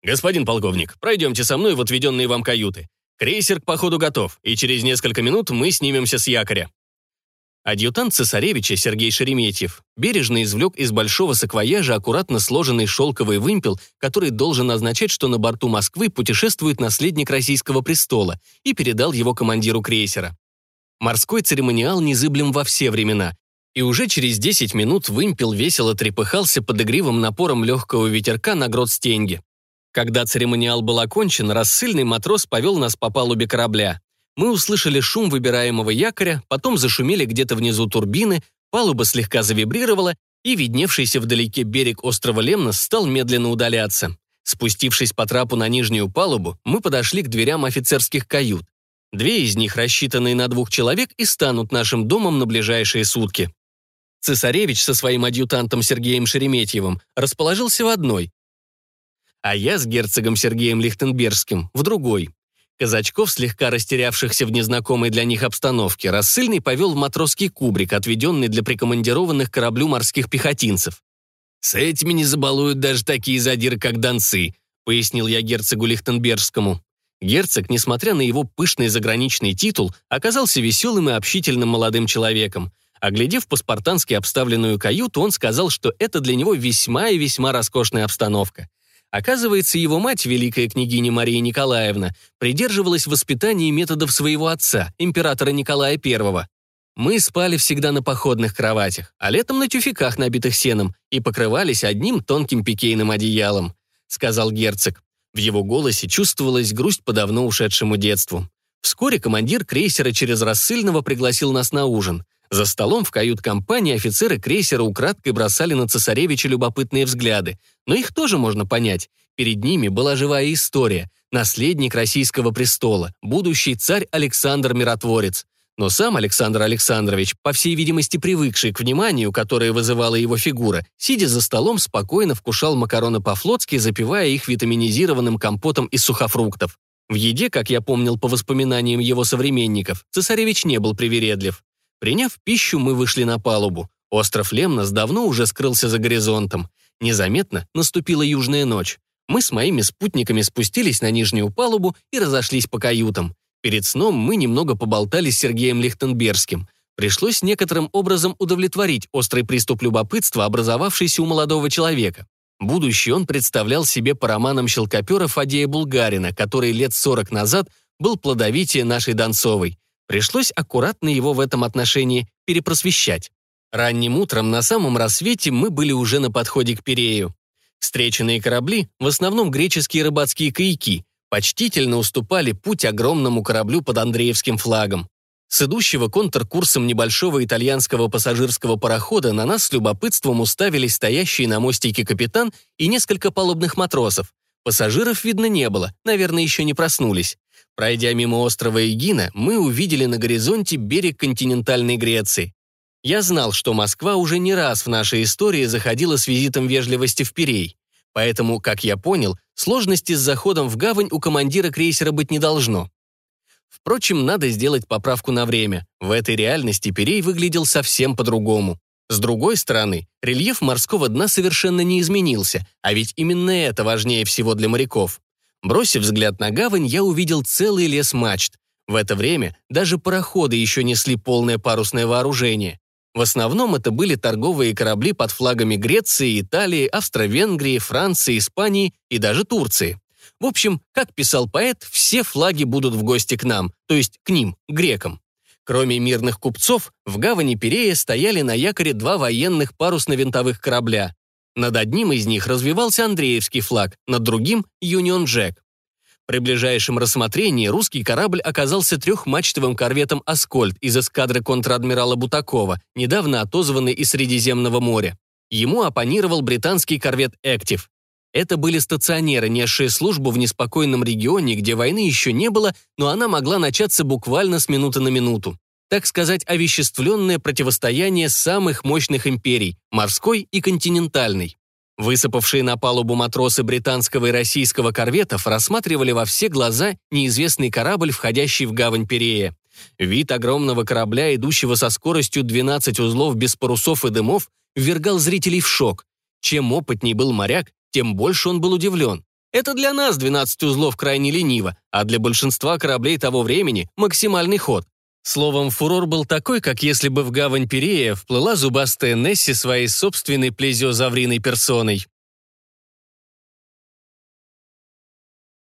«Господин полковник, пройдемте со мной в отведенные вам каюты. Крейсер к походу готов, и через несколько минут мы снимемся с якоря». Адъютант цесаревича Сергей Шереметьев бережно извлек из большого саквояжа аккуратно сложенный шелковый вымпел, который должен означать, что на борту Москвы путешествует наследник российского престола, и передал его командиру крейсера. Морской церемониал незыблем во все времена, и уже через 10 минут вымпел весело трепыхался под игривым напором легкого ветерка на грот стенги. Когда церемониал был окончен, рассыльный матрос повел нас по палубе корабля. Мы услышали шум выбираемого якоря, потом зашумели где-то внизу турбины, палуба слегка завибрировала, и видневшийся вдалеке берег острова Лемнос стал медленно удаляться. Спустившись по трапу на нижнюю палубу, мы подошли к дверям офицерских кают. Две из них, рассчитанные на двух человек, и станут нашим домом на ближайшие сутки. Цесаревич со своим адъютантом Сергеем Шереметьевым расположился в одной, а я с герцогом Сергеем Лихтенбергским в другой. Казачков, слегка растерявшихся в незнакомой для них обстановке, рассыльный повел в матросский кубрик, отведенный для прикомандированных кораблю морских пехотинцев. «С этими не забалуют даже такие задиры, как донцы», пояснил я герцогу Лихтенбергскому. Герцог, несмотря на его пышный заграничный титул, оказался веселым и общительным молодым человеком. Оглядев по-спартански обставленную каюту, он сказал, что это для него весьма и весьма роскошная обстановка. Оказывается, его мать, великая княгиня Мария Николаевна, придерживалась воспитания методов своего отца, императора Николая I. Мы спали всегда на походных кроватях, а летом на тюфяках, набитых сеном, и покрывались одним тонким пикейным одеялом, сказал герцог. В его голосе чувствовалась грусть по давно ушедшему детству. Вскоре командир крейсера через рассыльного пригласил нас на ужин. За столом в кают-компании офицеры крейсера украдкой бросали на цесаревича любопытные взгляды, но их тоже можно понять. Перед ними была живая история, наследник российского престола, будущий царь Александр Миротворец. Но сам Александр Александрович, по всей видимости привыкший к вниманию, которое вызывала его фигура, сидя за столом, спокойно вкушал макароны по-флотски, запивая их витаминизированным компотом из сухофруктов. В еде, как я помнил по воспоминаниям его современников, цесаревич не был привередлив. Приняв пищу, мы вышли на палубу. Остров Лемнос давно уже скрылся за горизонтом. Незаметно наступила южная ночь. Мы с моими спутниками спустились на нижнюю палубу и разошлись по каютам. Перед сном мы немного поболтали с Сергеем Лихтенбергским. Пришлось некоторым образом удовлетворить острый приступ любопытства, образовавшийся у молодого человека. Будущий он представлял себе по романам щелкопера Фадея Булгарина, который лет 40 назад был плодовитее нашей Донцовой. Пришлось аккуратно его в этом отношении перепросвещать. Ранним утром на самом рассвете мы были уже на подходе к Перею. Встреченные корабли, в основном греческие рыбацкие каяки, почтительно уступали путь огромному кораблю под Андреевским флагом. С идущего контркурсом небольшого итальянского пассажирского парохода на нас с любопытством уставились стоящие на мостике капитан и несколько палубных матросов. Пассажиров видно не было, наверное, еще не проснулись. Пройдя мимо острова Эгина, мы увидели на горизонте берег континентальной Греции. Я знал, что Москва уже не раз в нашей истории заходила с визитом вежливости в Пирей. Поэтому, как я понял, сложности с заходом в гавань у командира крейсера быть не должно. Впрочем, надо сделать поправку на время. В этой реальности Пирей выглядел совсем по-другому. С другой стороны, рельеф морского дна совершенно не изменился, а ведь именно это важнее всего для моряков. Бросив взгляд на гавань, я увидел целый лес мачт. В это время даже пароходы еще несли полное парусное вооружение. В основном это были торговые корабли под флагами Греции, Италии, Австро-Венгрии, Франции, Испании и даже Турции. В общем, как писал поэт, все флаги будут в гости к нам, то есть к ним, грекам. Кроме мирных купцов, в гавани Пирея стояли на якоре два военных парусно-винтовых корабля. Над одним из них развивался Андреевский флаг, над другим — Юнион Джек. При ближайшем рассмотрении русский корабль оказался трехмачтовым корветом «Аскольд» из эскадры контр-адмирала Бутакова, недавно отозванный из Средиземного моря. Ему оппонировал британский корвет «Эктив». Это были стационеры, несшие службу в неспокойном регионе, где войны еще не было, но она могла начаться буквально с минуты на минуту. Так сказать, овеществленное противостояние самых мощных империй – морской и континентальной. Высыпавшие на палубу матросы британского и российского корветов рассматривали во все глаза неизвестный корабль, входящий в гавань Перея. Вид огромного корабля, идущего со скоростью 12 узлов без парусов и дымов, ввергал зрителей в шок. Чем опытней был моряк, тем больше он был удивлен. Это для нас 12 узлов крайне лениво, а для большинства кораблей того времени максимальный ход. Словом, фурор был такой, как если бы в гавань Перея вплыла зубастая Несси своей собственной плезиозавриной персоной.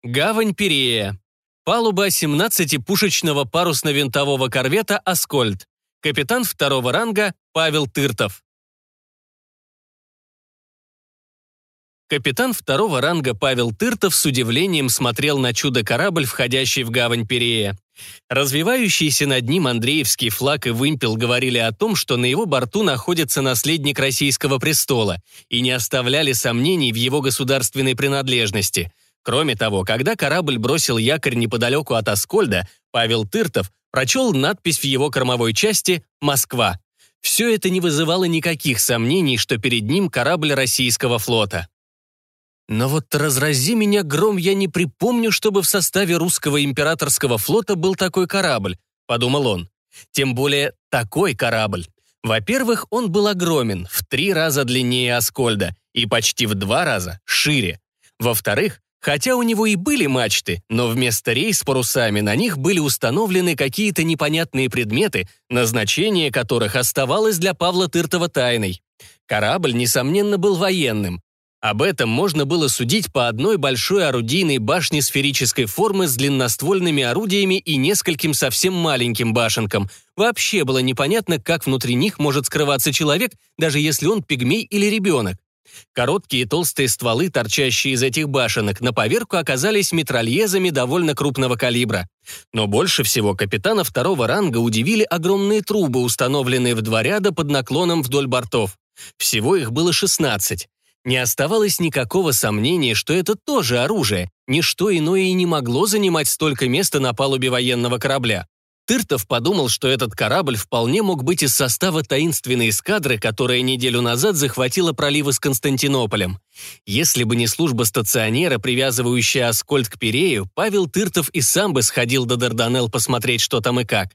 Гавань Перея. Палуба 17-пушечного парусно-винтового корвета «Аскольд». Капитан второго ранга Павел Тыртов. Капитан второго ранга Павел Тыртов с удивлением смотрел на чудо-корабль, входящий в гавань Перея. Развивающийся над ним Андреевский флаг и вымпел говорили о том, что на его борту находится наследник российского престола, и не оставляли сомнений в его государственной принадлежности. Кроме того, когда корабль бросил якорь неподалеку от Аскольда, Павел Тыртов прочел надпись в его кормовой части «Москва». Все это не вызывало никаких сомнений, что перед ним корабль российского флота. Но вот разрази меня гром, я не припомню, чтобы в составе русского императорского флота был такой корабль, подумал он. Тем более такой корабль. Во-первых, он был огромен, в три раза длиннее Аскольда и почти в два раза шире. Во-вторых, хотя у него и были мачты, но вместо рей с парусами на них были установлены какие-то непонятные предметы, назначение которых оставалось для Павла Тыртова тайной. Корабль, несомненно, был военным, об этом можно было судить по одной большой орудийной башне сферической формы с длинноствольными орудиями и нескольким совсем маленьким башенкам. Вообще было непонятно, как внутри них может скрываться человек, даже если он пигмей или ребенок. Короткие толстые стволы, торчащие из этих башенок, на поверку оказались метрольезами довольно крупного калибра. Но больше всего капитана второго ранга удивили огромные трубы, установленные в два ряда под наклоном вдоль бортов. Всего их было 16. Не оставалось никакого сомнения, что это тоже оружие. Ничто иное и не могло занимать столько места на палубе военного корабля. Тыртов подумал, что этот корабль вполне мог быть из состава таинственной эскадры, которая неделю назад захватила проливы с Константинополем. Если бы не служба стационера, привязывающая Аскольд к Пирею, Павел Тыртов и сам бы сходил до Дарданелл посмотреть, что там и как.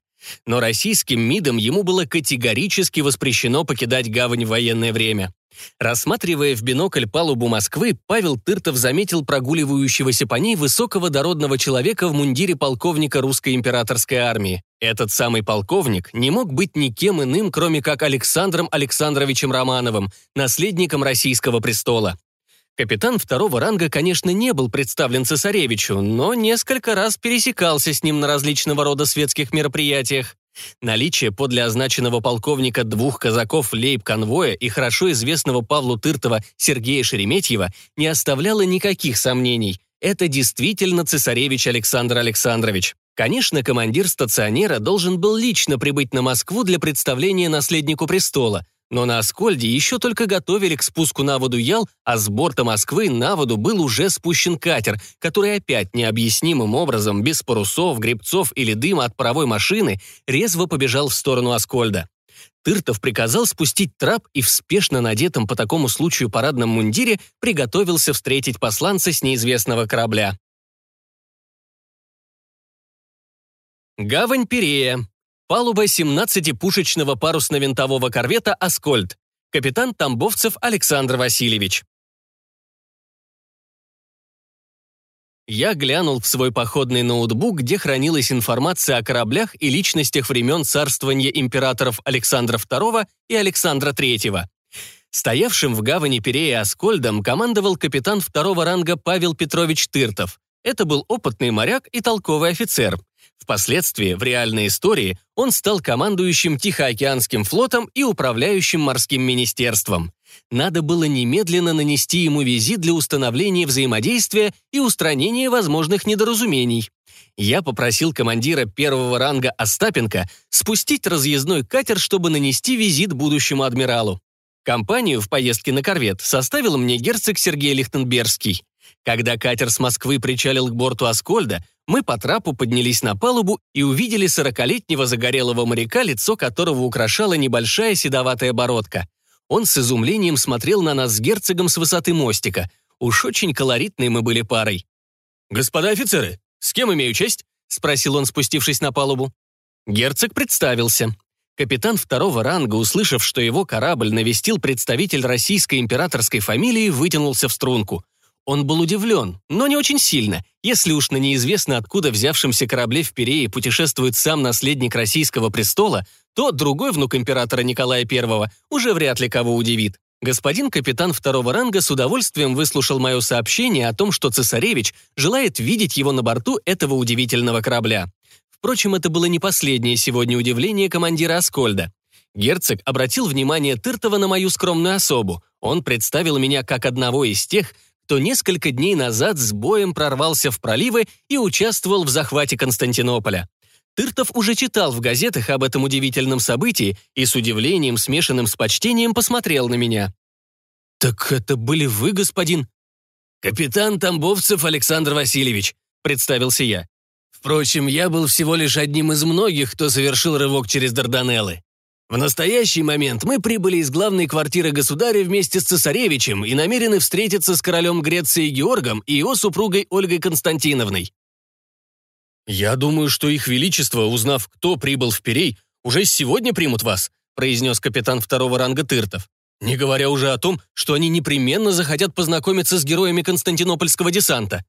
Но российским МИДом ему было категорически воспрещено покидать гавань в военное время. Рассматривая в бинокль палубу Москвы, Павел Тыртов заметил прогуливающегося по ней высокого дородного человека в мундире полковника русской императорской армии. Этот самый полковник не мог быть никем иным, кроме как Александром Александровичем Романовым, наследником российского престола. Капитан второго ранга, конечно, не был представлен цесаревичу, но несколько раз пересекался с ним на различного рода светских мероприятиях. Наличие подле означенного полковника двух казаков лейб-конвоя и хорошо известного Павлу Тыртова Сергея Шереметьева не оставляло никаких сомнений. Это действительно цесаревич Александр Александрович. Конечно, командир стационера должен был лично прибыть на Москву для представления наследнику престола, но на Аскольде еще только готовили к спуску на воду Ял, а с борта Москвы на воду был уже спущен катер, который опять необъяснимым образом, без парусов, гребцов или дыма от паровой машины, резво побежал в сторону Аскольда. Тыртов приказал спустить трап и в спешно надетом по такому случаю парадном мундире приготовился встретить посланца с неизвестного корабля. Гавань Перея. Палуба 17-пушечного парусно-винтового корвета «Аскольд». Капитан Тамбовцев Александр Васильевич. Я глянул в свой походный ноутбук, где хранилась информация о кораблях и личностях времен царствования императоров Александра II и Александра III. Стоявшим в гавани Перея Аскольдом командовал капитан второго ранга Павел Петрович Тыртов. Это был опытный моряк и толковый офицер. Впоследствии, в реальной истории, он стал командующим Тихоокеанским флотом и управляющим морским министерством. Надо было немедленно нанести ему визит для установления взаимодействия и устранения возможных недоразумений. Я попросил командира первого ранга Остапенко спустить разъездной катер, чтобы нанести визит будущему адмиралу. Компанию в поездке на корвет составил мне герцог Сергей Лихтенбергский. Когда катер с Москвы причалил к борту Аскольда, мы по трапу поднялись на палубу и увидели сорокалетнего загорелого моряка, лицо которого украшала небольшая седоватая бородка. Он с изумлением смотрел на нас с герцогом с высоты мостика. Уж очень колоритные мы были парой. «Господа офицеры, с кем имею честь?» — спросил он, спустившись на палубу. Герцог представился. Капитан второго ранга, услышав, что его корабль навестил представитель российской императорской фамилии, вытянулся в струнку. Он был удивлен, но не очень сильно, если уж на неизвестно откуда взявшемся корабле в Перее путешествует сам наследник российского престола, то другой внук императора Николая I уже вряд ли кого удивит. Господин капитан второго ранга с удовольствием выслушал мое сообщение о том, что цесаревич желает видеть его на борту этого удивительного корабля. Впрочем, это было не последнее сегодня удивление командира Аскольда. Герцог обратил внимание Тыртова на мою скромную особу. Он представил меня как одного из тех, кто несколько дней назад с боем прорвался в проливы и участвовал в захвате Константинополя. Тыртов уже читал в газетах об этом удивительном событии и с удивлением, смешанным с почтением, посмотрел на меня. «Так это были вы, господин?» «Капитан Тамбовцев Александр Васильевич», — представился я. Впрочем, я был всего лишь одним из многих, кто совершил рывок через Дарданеллы. В настоящий момент мы прибыли из главной квартиры государя вместе с цесаревичем и намерены встретиться с королем Греции Георгом и его супругой Ольгой Константиновной. «Я думаю, что их величество, узнав, кто прибыл в Перей, уже сегодня примут вас», произнес капитан второго ранга Тыртов. Не говоря уже о том, что они непременно захотят познакомиться с героями Константинопольского десанта.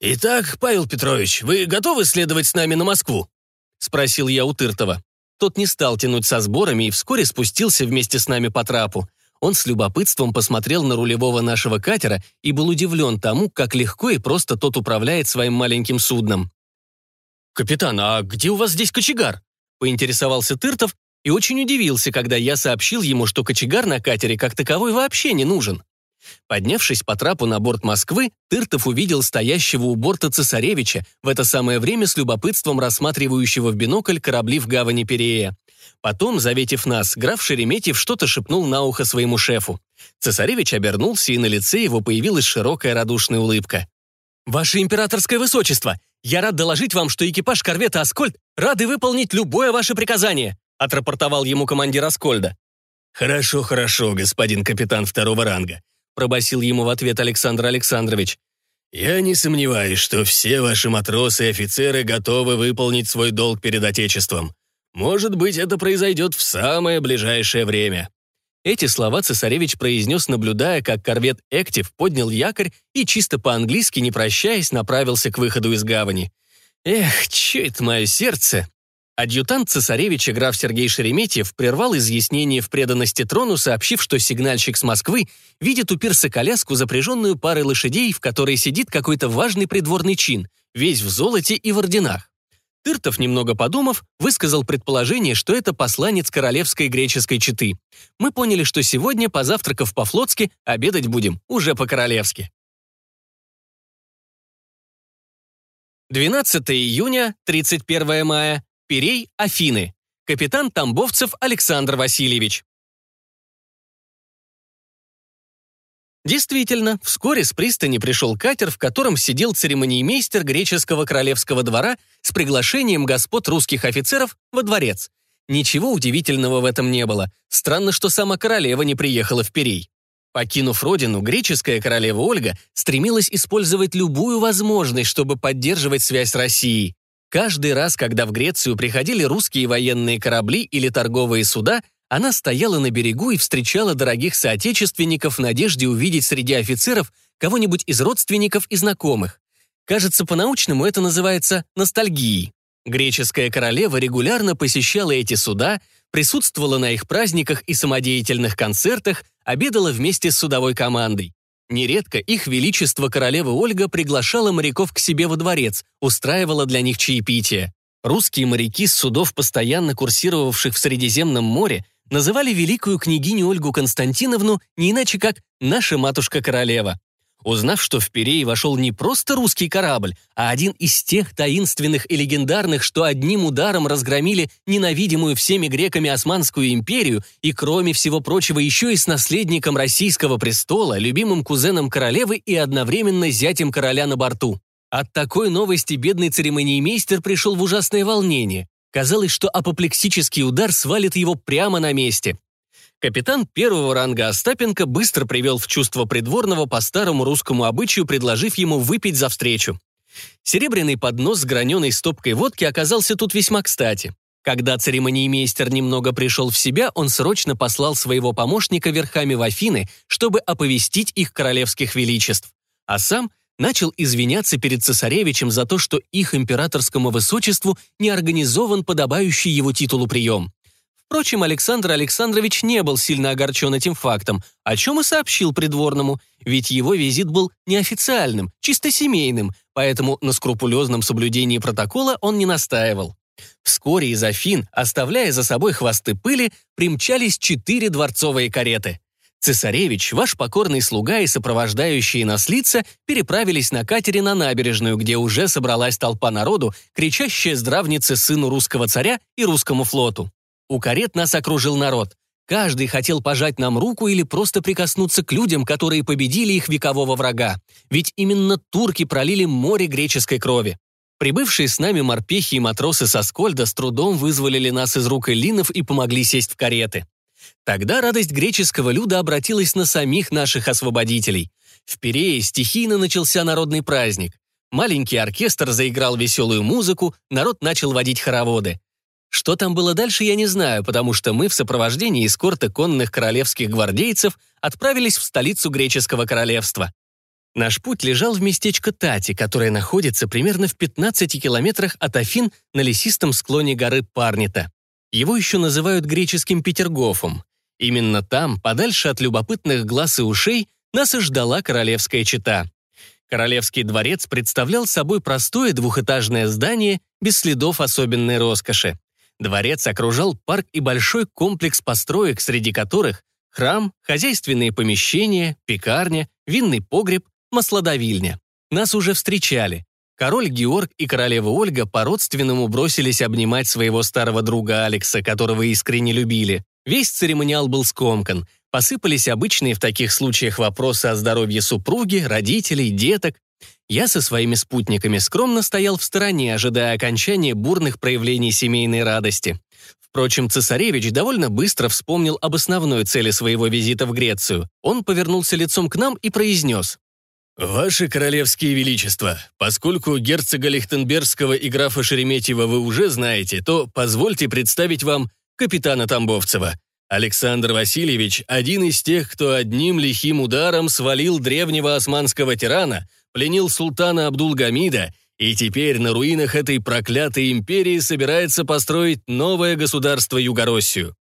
«Итак, Павел Петрович, вы готовы следовать с нами на Москву?» — спросил я у Тыртова. Тот не стал тянуть со сборами и вскоре спустился вместе с нами по трапу. Он с любопытством посмотрел на рулевого нашего катера и был удивлен тому, как легко и просто тот управляет своим маленьким судном. «Капитан, а где у вас здесь кочегар?» — поинтересовался Тыртов и очень удивился, когда я сообщил ему, что кочегар на катере как таковой вообще не нужен. Поднявшись по трапу на борт Москвы, Тыртов увидел стоящего у борта цесаревича, в это самое время с любопытством рассматривающего в бинокль корабли в гавани Перея. Потом, заветив нас, граф Шереметьев что-то шепнул на ухо своему шефу. Цесаревич обернулся, и на лице его появилась широкая радушная улыбка. «Ваше императорское высочество, я рад доложить вам, что экипаж корвета «Аскольд» рады выполнить любое ваше приказание», отрапортовал ему командир «Аскольда». «Хорошо, хорошо, господин капитан второго ранга пробасил ему в ответ Александр Александрович. «Я не сомневаюсь, что все ваши матросы и офицеры готовы выполнить свой долг перед Отечеством. Может быть, это произойдет в самое ближайшее время». Эти слова цесаревич произнес, наблюдая, как корвет «Эктив» поднял якорь и, чисто по-английски, не прощаясь, направился к выходу из гавани. «Эх, чует мое сердце!» Адъютант цесаревича граф Сергей Шереметьев прервал изъяснение в преданности трону, сообщив, что сигнальщик с Москвы видит у пирса коляску, запряженную парой лошадей, в которой сидит какой-то важный придворный чин, весь в золоте и в орденах. Тыртов, немного подумав, высказал предположение, что это посланец королевской греческой четы. Мы поняли, что сегодня, позавтракав по-флотски, обедать будем уже по-королевски. 12 июня, 31 мая, Перей, Афины. Капитан Тамбовцев Александр Васильевич. Действительно, вскоре с пристани пришел катер, в котором сидел церемониймейстер греческого королевского двора с приглашением господ русских офицеров во дворец. Ничего удивительного в этом не было. Странно, что сама королева не приехала в Перей. Покинув родину, греческая королева Ольга стремилась использовать любую возможность, чтобы поддерживать связь с Россией. Каждый раз, когда в Грецию приходили русские военные корабли или торговые суда, она стояла на берегу и встречала дорогих соотечественников в надежде увидеть среди офицеров кого-нибудь из родственников и знакомых. Кажется, по-научному это называется ностальгией. Греческая королева регулярно посещала эти суда, присутствовала на их праздниках и самодеятельных концертах, обедала вместе с судовой командой. Нередко их величество королева Ольга приглашала моряков к себе во дворец, устраивала для них чаепитие. Русские моряки с судов, постоянно курсировавших в Средиземном море, называли великую княгиню Ольгу Константиновну не иначе как «наша матушка-королева». Узнав, что в Пирей вошел не просто русский корабль, а один из тех таинственных и легендарных, что одним ударом разгромили ненавидимую всеми греками Османскую империю и, кроме всего прочего, еще и с наследником российского престола, любимым кузеном королевы и одновременно зятем короля на борту. От такой новости бедный церемониймейстер пришел в ужасное волнение. Казалось, что апоплексический удар свалит его прямо на месте. Капитан первого ранга Остапенко быстро привел в чувство придворного по старому русскому обычаю, предложив ему выпить за встречу. Серебряный поднос с граненой стопкой водки оказался тут весьма кстати. Когда церемониймейстер немного пришел в себя, он срочно послал своего помощника верхами в Афины, чтобы оповестить их королевских величеств. А сам начал извиняться перед цесаревичем за то, что их императорскому высочеству не организован подобающий его титулу прием. Впрочем, Александр Александрович не был сильно огорчен этим фактом, о чем и сообщил придворному, ведь его визит был неофициальным, чисто семейным, поэтому на скрупулезном соблюдении протокола он не настаивал. Вскоре из Афин, оставляя за собой хвосты пыли, примчались четыре дворцовые кареты. Цесаревич, ваш покорный слуга и сопровождающие нас лица переправились на катере на набережную, где уже собралась толпа народу, кричащая здравнице сыну русского царя и русскому флоту. У карет нас окружил народ. Каждый хотел пожать нам руку или просто прикоснуться к людям, которые победили их векового врага. Ведь именно турки пролили море греческой крови. Прибывшие с нами морпехи и матросы со Скольда с трудом вызволили нас из рук эллинов и помогли сесть в кареты. Тогда радость греческого люда обратилась на самих наших освободителей. В Пирее стихийно начался народный праздник. Маленький оркестр заиграл веселую музыку, народ начал водить хороводы. Что там было дальше, я не знаю, потому что мы в сопровождении эскорта конных королевских гвардейцев отправились в столицу греческого королевства. Наш путь лежал в местечко Тати, которое находится примерно в 15 километрах от Афин на лесистом склоне горы Парнита. Его еще называют греческим Петергофом. Именно там, подальше от любопытных глаз и ушей, нас и ждала королевская чета. Королевский дворец представлял собой простое двухэтажное здание без следов особенной роскоши. Дворец окружал парк и большой комплекс построек, среди которых храм, хозяйственные помещения, пекарня, винный погреб, маслодавильня. Нас уже встречали. Король Георг и королева Ольга по-родственному бросились обнимать своего старого друга Алекса, которого искренне любили. Весь церемониал был скомкан. Посыпались обычные в таких случаях вопросы о здоровье супруги, родителей, деток. Я со своими спутниками скромно стоял в стороне, ожидая окончания бурных проявлений семейной радости. Впрочем, цесаревич довольно быстро вспомнил об основной цели своего визита в Грецию. Он повернулся лицом к нам и произнес. «Ваше королевские величества, поскольку герцога Лихтенбергского и графа Шереметьева вы уже знаете, то позвольте представить вам капитана Тамбовцева. Александр Васильевич – один из тех, кто одним лихим ударом свалил древнего османского тирана – пленил султана Абдулгамида и теперь на руинах этой проклятой империи собирается построить новое государство Югороссию.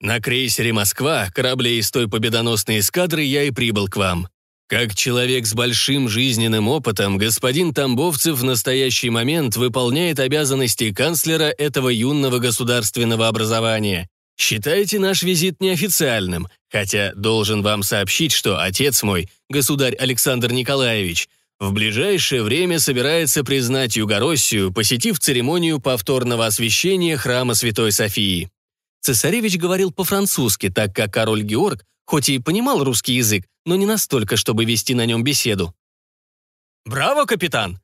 На крейсере «Москва», корабле из той победоносной эскадры, я и прибыл к вам. Как человек с большим жизненным опытом, господин Тамбовцев в настоящий момент выполняет обязанности канцлера этого юного государственного образования. Считайте наш визит неофициальным, хотя должен вам сообщить, что отец мой, государь Александр Николаевич, в ближайшее время собирается признать Югороссию, посетив церемонию повторного освящения храма Святой Софии. Цесаревич говорил по-французски, так как король Георг, хоть и понимал русский язык, но не настолько, чтобы вести на нем беседу. «Браво, капитан!»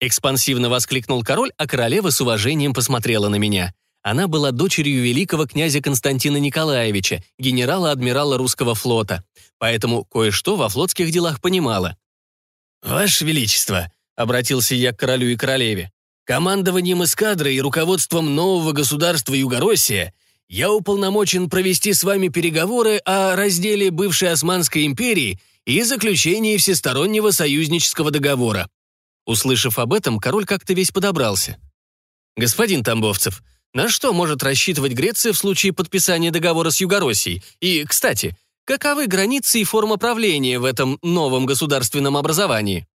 Экспансивно воскликнул король, а королева с уважением посмотрела на меня. Она была дочерью великого князя Константина Николаевича, генерала-адмирала русского флота, поэтому кое-что во флотских делах понимала. «Ваше Величество», — обратился я к королю и королеве, «командованием эскадры и руководством нового государства Югороссия я уполномочен провести с вами переговоры о разделе бывшей Османской империи и заключении всестороннего союзнического договора. Услышав об этом, король как-то весь подобрался. «Господин Тамбовцев, на что может рассчитывать Греция в случае подписания договора с Югороссией? И, кстати, каковы границы и форма правления в этом новом государственном образовании?»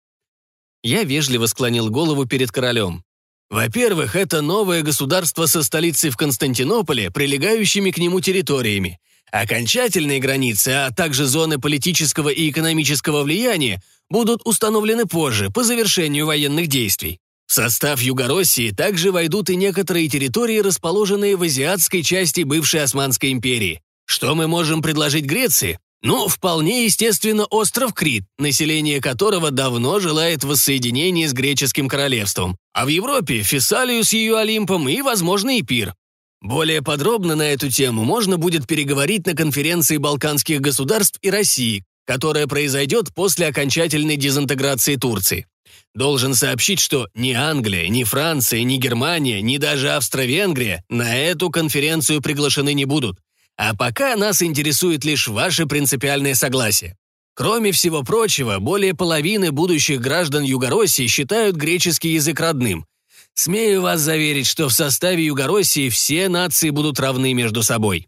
Я вежливо склонил голову перед королем. Во-первых, это новое государство со столицей в Константинополе, прилегающими к нему территориями. Окончательные границы, а также зоны политического и экономического влияния будут установлены позже, по завершению военных действий. В состав Югороссии также войдут и некоторые территории, расположенные в азиатской части бывшей Османской империи. Что мы можем предложить Греции? Ну, вполне естественно, остров Крит, население которого давно желает воссоединения с греческим королевством. А в Европе – Фессалию с ее Олимпом и, возможно, и Пир. Более подробно на эту тему можно будет переговорить на конференции Балканских государств и России, которая произойдет после окончательной дезинтеграции Турции. Должен сообщить, что ни Англия, ни Франция, ни Германия, ни даже Австро-Венгрия на эту конференцию приглашены не будут. А пока нас интересует лишь ваше принципиальное согласие. Кроме всего прочего, более половины будущих граждан Югороссии считают греческий язык родным. Смею вас заверить, что в составе Югороссии все нации будут равны между собой.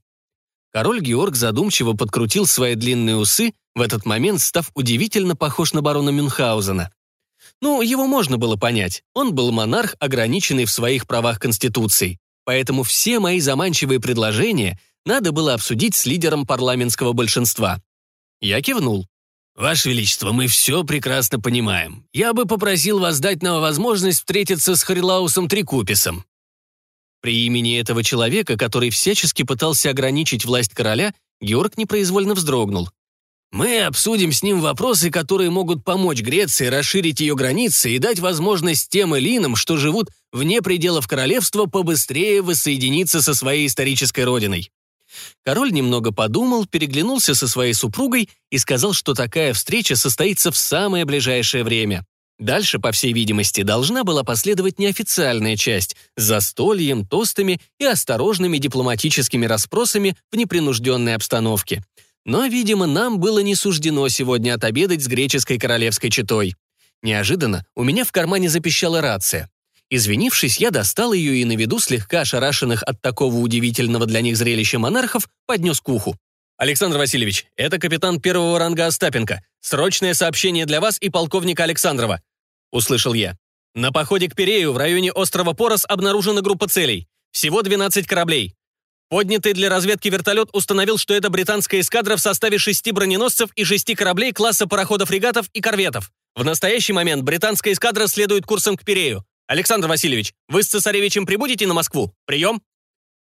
Король Георг задумчиво подкрутил свои длинные усы, в этот момент став удивительно похож на барона Мюнхгаузена. Ну, его можно было понять. Он был монарх, ограниченный в своих правах Конституцией. Поэтому все мои заманчивые предложения надо было обсудить с лидером парламентского большинства. Я кивнул. «Ваше Величество, мы все прекрасно понимаем. Я бы попросил вас дать нам возможность встретиться с Харилаусом Трикуписом». При имени этого человека, который всячески пытался ограничить власть короля, Георг непроизвольно вздрогнул. «Мы обсудим с ним вопросы, которые могут помочь Греции расширить ее границы и дать возможность тем элинам, что живут вне пределов королевства, побыстрее воссоединиться со своей исторической родиной. Король немного подумал, переглянулся со своей супругой и сказал, что такая встреча состоится в самое ближайшее время. Дальше, по всей видимости, должна была последовать неофициальная часть с застольем, тостами и осторожными дипломатическими расспросами в непринужденной обстановке. Но, видимо, нам было не суждено сегодня отобедать с греческой королевской четой. Неожиданно у меня в кармане запищала рация. Извинившись, я достал ее и на виду слегка ошарашенных от такого удивительного для них зрелища монархов поднес к уху. «Александр Васильевич, это капитан первого ранга Остапенко. Срочное сообщение для вас и полковника Александрова», — услышал я. «На походе к Перею в районе острова Порос обнаружена группа целей. Всего 12 кораблей. Поднятый для разведки вертолет установил, что это британская эскадра в составе шести броненосцев и шести кораблей класса пароходов-фрегатов и корветов. В настоящий момент британская эскадра следует курсом к Перею. «Александр Васильевич, вы с цесаревичем прибудете на Москву? Прием?»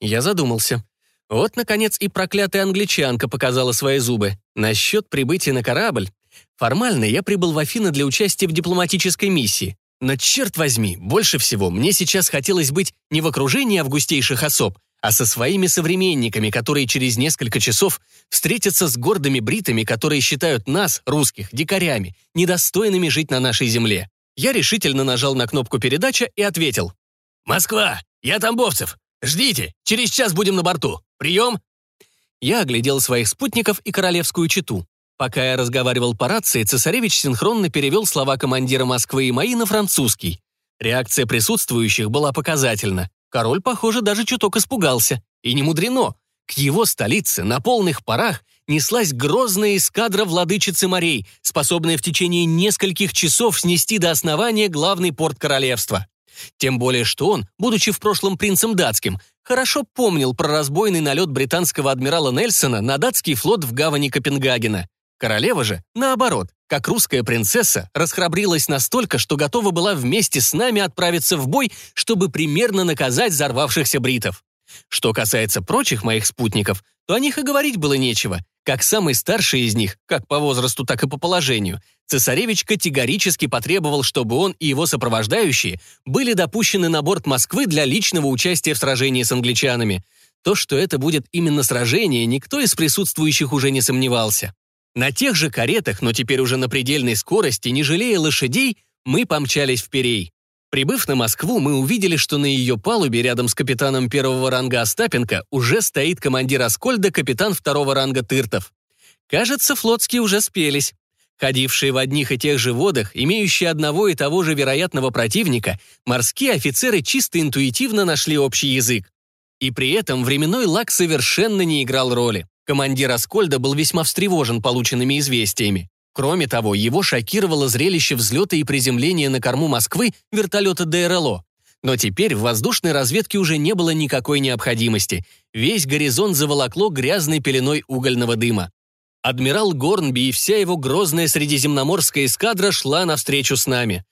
Я задумался. Вот, наконец, и проклятая англичанка показала свои зубы. Насчет прибытия на корабль. Формально я прибыл в Афины для участия в дипломатической миссии. Но, черт возьми, больше всего мне сейчас хотелось быть не в окружении августейших особ, а со своими современниками, которые через несколько часов встретятся с гордыми бритами, которые считают нас, русских, дикарями, недостойными жить на нашей земле. Я решительно нажал на кнопку передача и ответил. «Москва! Я Тамбовцев! Ждите! Через час будем на борту! Прием!» Я оглядел своих спутников и королевскую чету. Пока я разговаривал по рации, цесаревич синхронно перевел слова командира Москвы и мои на французский. Реакция присутствующих была показательна. Король, похоже, даже чуток испугался. И не мудрено. К его столице на полных парах неслась грозная эскадра владычицы морей, способная в течение нескольких часов снести до основания главный порт королевства. Тем более, что он, будучи в прошлом принцем датским, хорошо помнил про разбойный налет британского адмирала Нельсона на датский флот в гавани Копенгагена. Королева же, наоборот, как русская принцесса, расхрабрилась настолько, что готова была вместе с нами отправиться в бой, чтобы примерно наказать взорвавшихся бритов. Что касается прочих моих спутников, то о них и говорить было нечего. Как самый старший из них, как по возрасту, так и по положению, цесаревич категорически потребовал, чтобы он и его сопровождающие были допущены на борт Москвы для личного участия в сражении с англичанами. То, что это будет именно сражение, никто из присутствующих уже не сомневался. На тех же каретах, но теперь уже на предельной скорости, не жалея лошадей, мы помчались в Перей. Прибыв на Москву, мы увидели, что на ее палубе рядом с капитаном первого ранга Остапенко уже стоит командир Аскольда, капитан второго ранга Тыртов. Кажется, флотские уже спелись. Ходившие в одних и тех же водах, имеющие одного и того же вероятного противника, морские офицеры чисто интуитивно нашли общий язык. И при этом временной лак совершенно не играл роли. Командир Аскольда был весьма встревожен полученными известиями. Кроме того, его шокировало зрелище взлета и приземления на корму Москвы вертолета ДРЛО. Но теперь в воздушной разведке уже не было никакой необходимости. Весь горизонт заволокло грязной пеленой угольного дыма. Адмирал Горнби и вся его грозная средиземноморская эскадра шла навстречу с нами.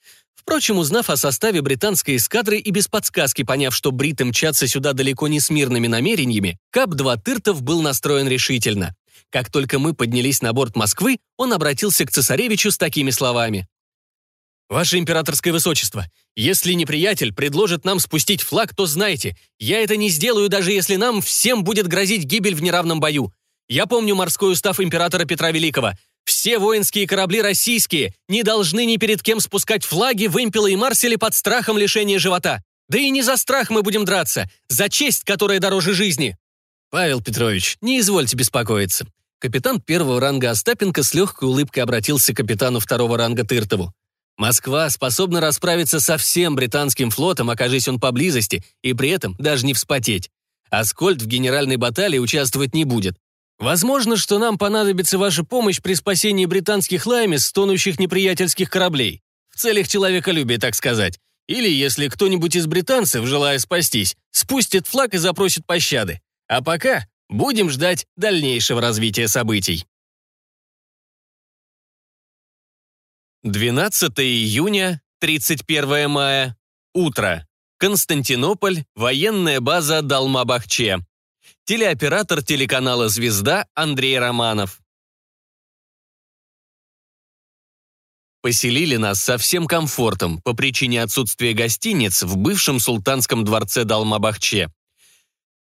Впрочем, узнав о составе британской эскадры и без подсказки поняв, что бриты мчатся сюда далеко не с мирными намерениями, Кап-2 Тыртов был настроен решительно. Как только мы поднялись на борт Москвы, он обратился к цесаревичу с такими словами. «Ваше императорское высочество, если неприятель предложит нам спустить флаг, то знайте, я это не сделаю, даже если нам всем будет грозить гибель в неравном бою. Я помню морской устав императора Петра Великого. Все воинские корабли российские не должны ни перед кем спускать флаги, вымпелы и марсели под страхом лишения живота. Да и не за страх мы будем драться, за честь, которая дороже жизни. Павел Петрович, не извольте беспокоиться. Капитан первого ранга Остапенко с легкой улыбкой обратился к капитану второго ранга Тыртову. Москва способна расправиться со всем британским флотом, окажись он поблизости, и при этом даже не вспотеть. Аскольд в генеральной баталии участвовать не будет. Возможно, что нам понадобится ваша помощь при спасении британских лаймес с тонущих неприятельских кораблей. В целях человеколюбия, так сказать. Или, если кто-нибудь из британцев, желая спастись, спустит флаг и запросит пощады. А пока будем ждать дальнейшего развития событий. 12 июня, 31 мая. Утро. Константинополь, военная база Далмабахче телеоператор телеканала «Звезда» Андрей Романов. Поселили нас со всем комфортом по причине отсутствия гостиниц в бывшем султанском дворце Далмабахче.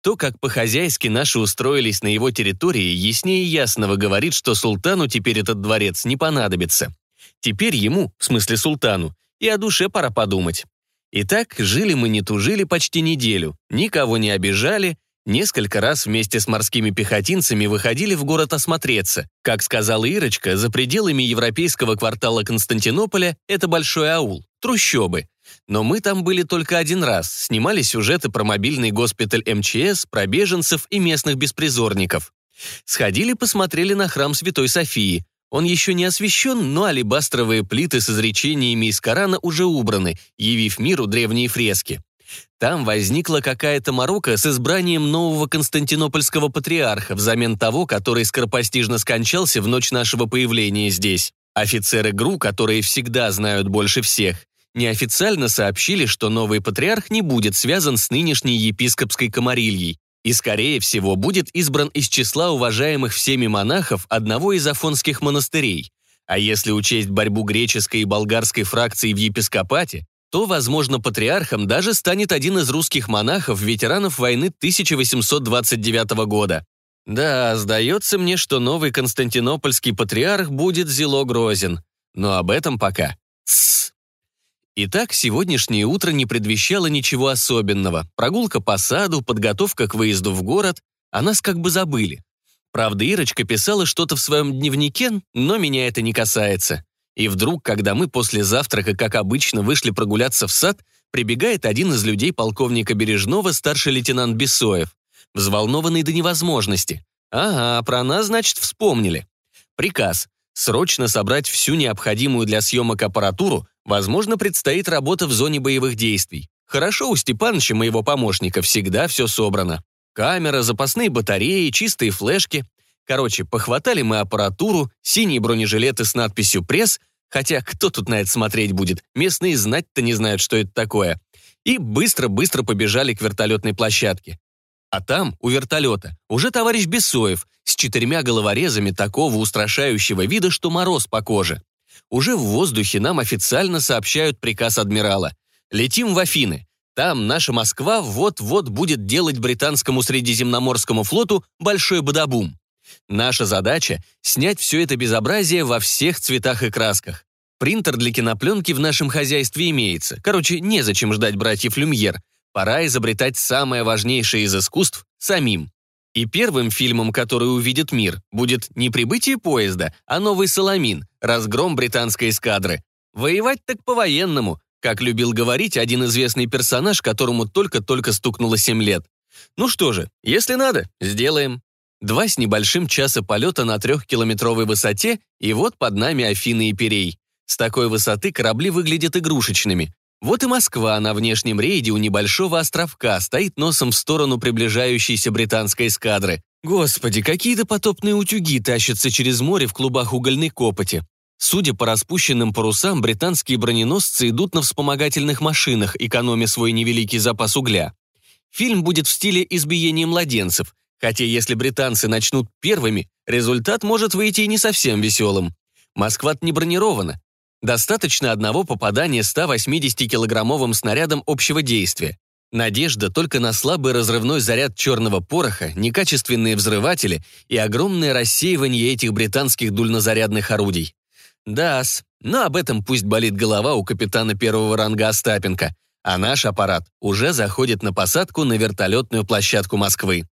То, как по-хозяйски наши устроились на его территории, яснее ясного говорит, что султану теперь этот дворец не понадобится. Теперь ему, в смысле султану, и о душе пора подумать. Итак, жили мы не тужили почти неделю, никого не обижали, Несколько раз вместе с морскими пехотинцами выходили в город осмотреться. Как сказала Ирочка, за пределами европейского квартала Константинополя это большой аул, трущобы. Но мы там были только один раз, снимали сюжеты про мобильный госпиталь МЧС, про беженцев и местных беспризорников. Сходили, посмотрели на храм Святой Софии. Он еще не освящен, но алебастровые плиты с изречениями из Корана уже убраны, явив миру древние фрески. Там возникла какая-то морока с избранием нового константинопольского патриарха взамен того, который скоропостижно скончался в ночь нашего появления здесь. Офицеры ГРУ, которые всегда знают больше всех, неофициально сообщили, что новый патриарх не будет связан с нынешней епископской комарильей и, скорее всего, будет избран из числа уважаемых всеми монахов одного из афонских монастырей. А если учесть борьбу греческой и болгарской фракций в епископате, то, возможно, патриархом даже станет один из русских монахов, ветеранов войны 1829 года. Да, сдается мне, что новый константинопольский патриарх будет зело грозен. Но об этом пока. Тссс. Итак, сегодняшнее утро не предвещало ничего особенного. Прогулка по саду, подготовка к выезду в город, а нас как бы забыли. Правда, Ирочка писала что-то в своем дневнике, но меня это не касается. И вдруг, когда мы после завтрака, как обычно, вышли прогуляться в сад, прибегает один из людей полковника Бережного, старший лейтенант Бесоев, взволнованный до невозможности. Ага, про нас, значит, вспомнили. Приказ. Срочно собрать всю необходимую для съемок аппаратуру, возможно, предстоит работа в зоне боевых действий. Хорошо у Степановича, моего помощника, всегда все собрано. Камера, запасные батареи, чистые флешки. Короче, похватали мы аппаратуру, синие бронежилеты с надписью «Пресс», хотя кто тут на это смотреть будет, местные знать-то не знают, что это такое. И быстро-быстро побежали к вертолетной площадке. А там, у вертолета, уже товарищ Бесоев с четырьмя головорезами такого устрашающего вида, что мороз по коже. Уже в воздухе нам официально сообщают приказ адмирала. Летим в Афины. Там наша Москва вот-вот будет делать британскому Средиземноморскому флоту большой бадабум. Наша задача — снять все это безобразие во всех цветах и красках. Принтер для кинопленки в нашем хозяйстве имеется. Короче, незачем ждать братьев Люмьер. Пора изобретать самое важнейшее из искусств самим. И первым фильмом, который увидит мир, будет не прибытие поезда, а новый «Соломин», разгром британской эскадры. Воевать так по-военному, как любил говорить один известный персонаж, которому только-только стукнуло 7 лет. Ну что же, если надо, сделаем. Два с небольшим часа полета на трехкилометровой высоте, и вот под нами Афины и Перей. С такой высоты корабли выглядят игрушечными. Вот и Москва на внешнем рейде у небольшого островка стоит носом в сторону приближающейся британской эскадры. Господи, какие-то потопные утюги тащатся через море в клубах угольной копоти. Судя по распущенным парусам, британские броненосцы идут на вспомогательных машинах, экономя свой невеликий запас угля. Фильм будет в стиле избиения младенцев, хотя если британцы начнут первыми, результат может выйти и не совсем веселым. Москва не бронирована, Достаточно одного попадания 180-килограммовым снарядом общего действия. Надежда только на слабый разрывной заряд черного пороха, некачественные взрыватели и огромное рассеивание этих британских дульнозарядных орудий. Да-с, но об этом пусть болит голова у капитана первого ранга Остапенко, а наш аппарат уже заходит на посадку на вертолетную площадку Москвы.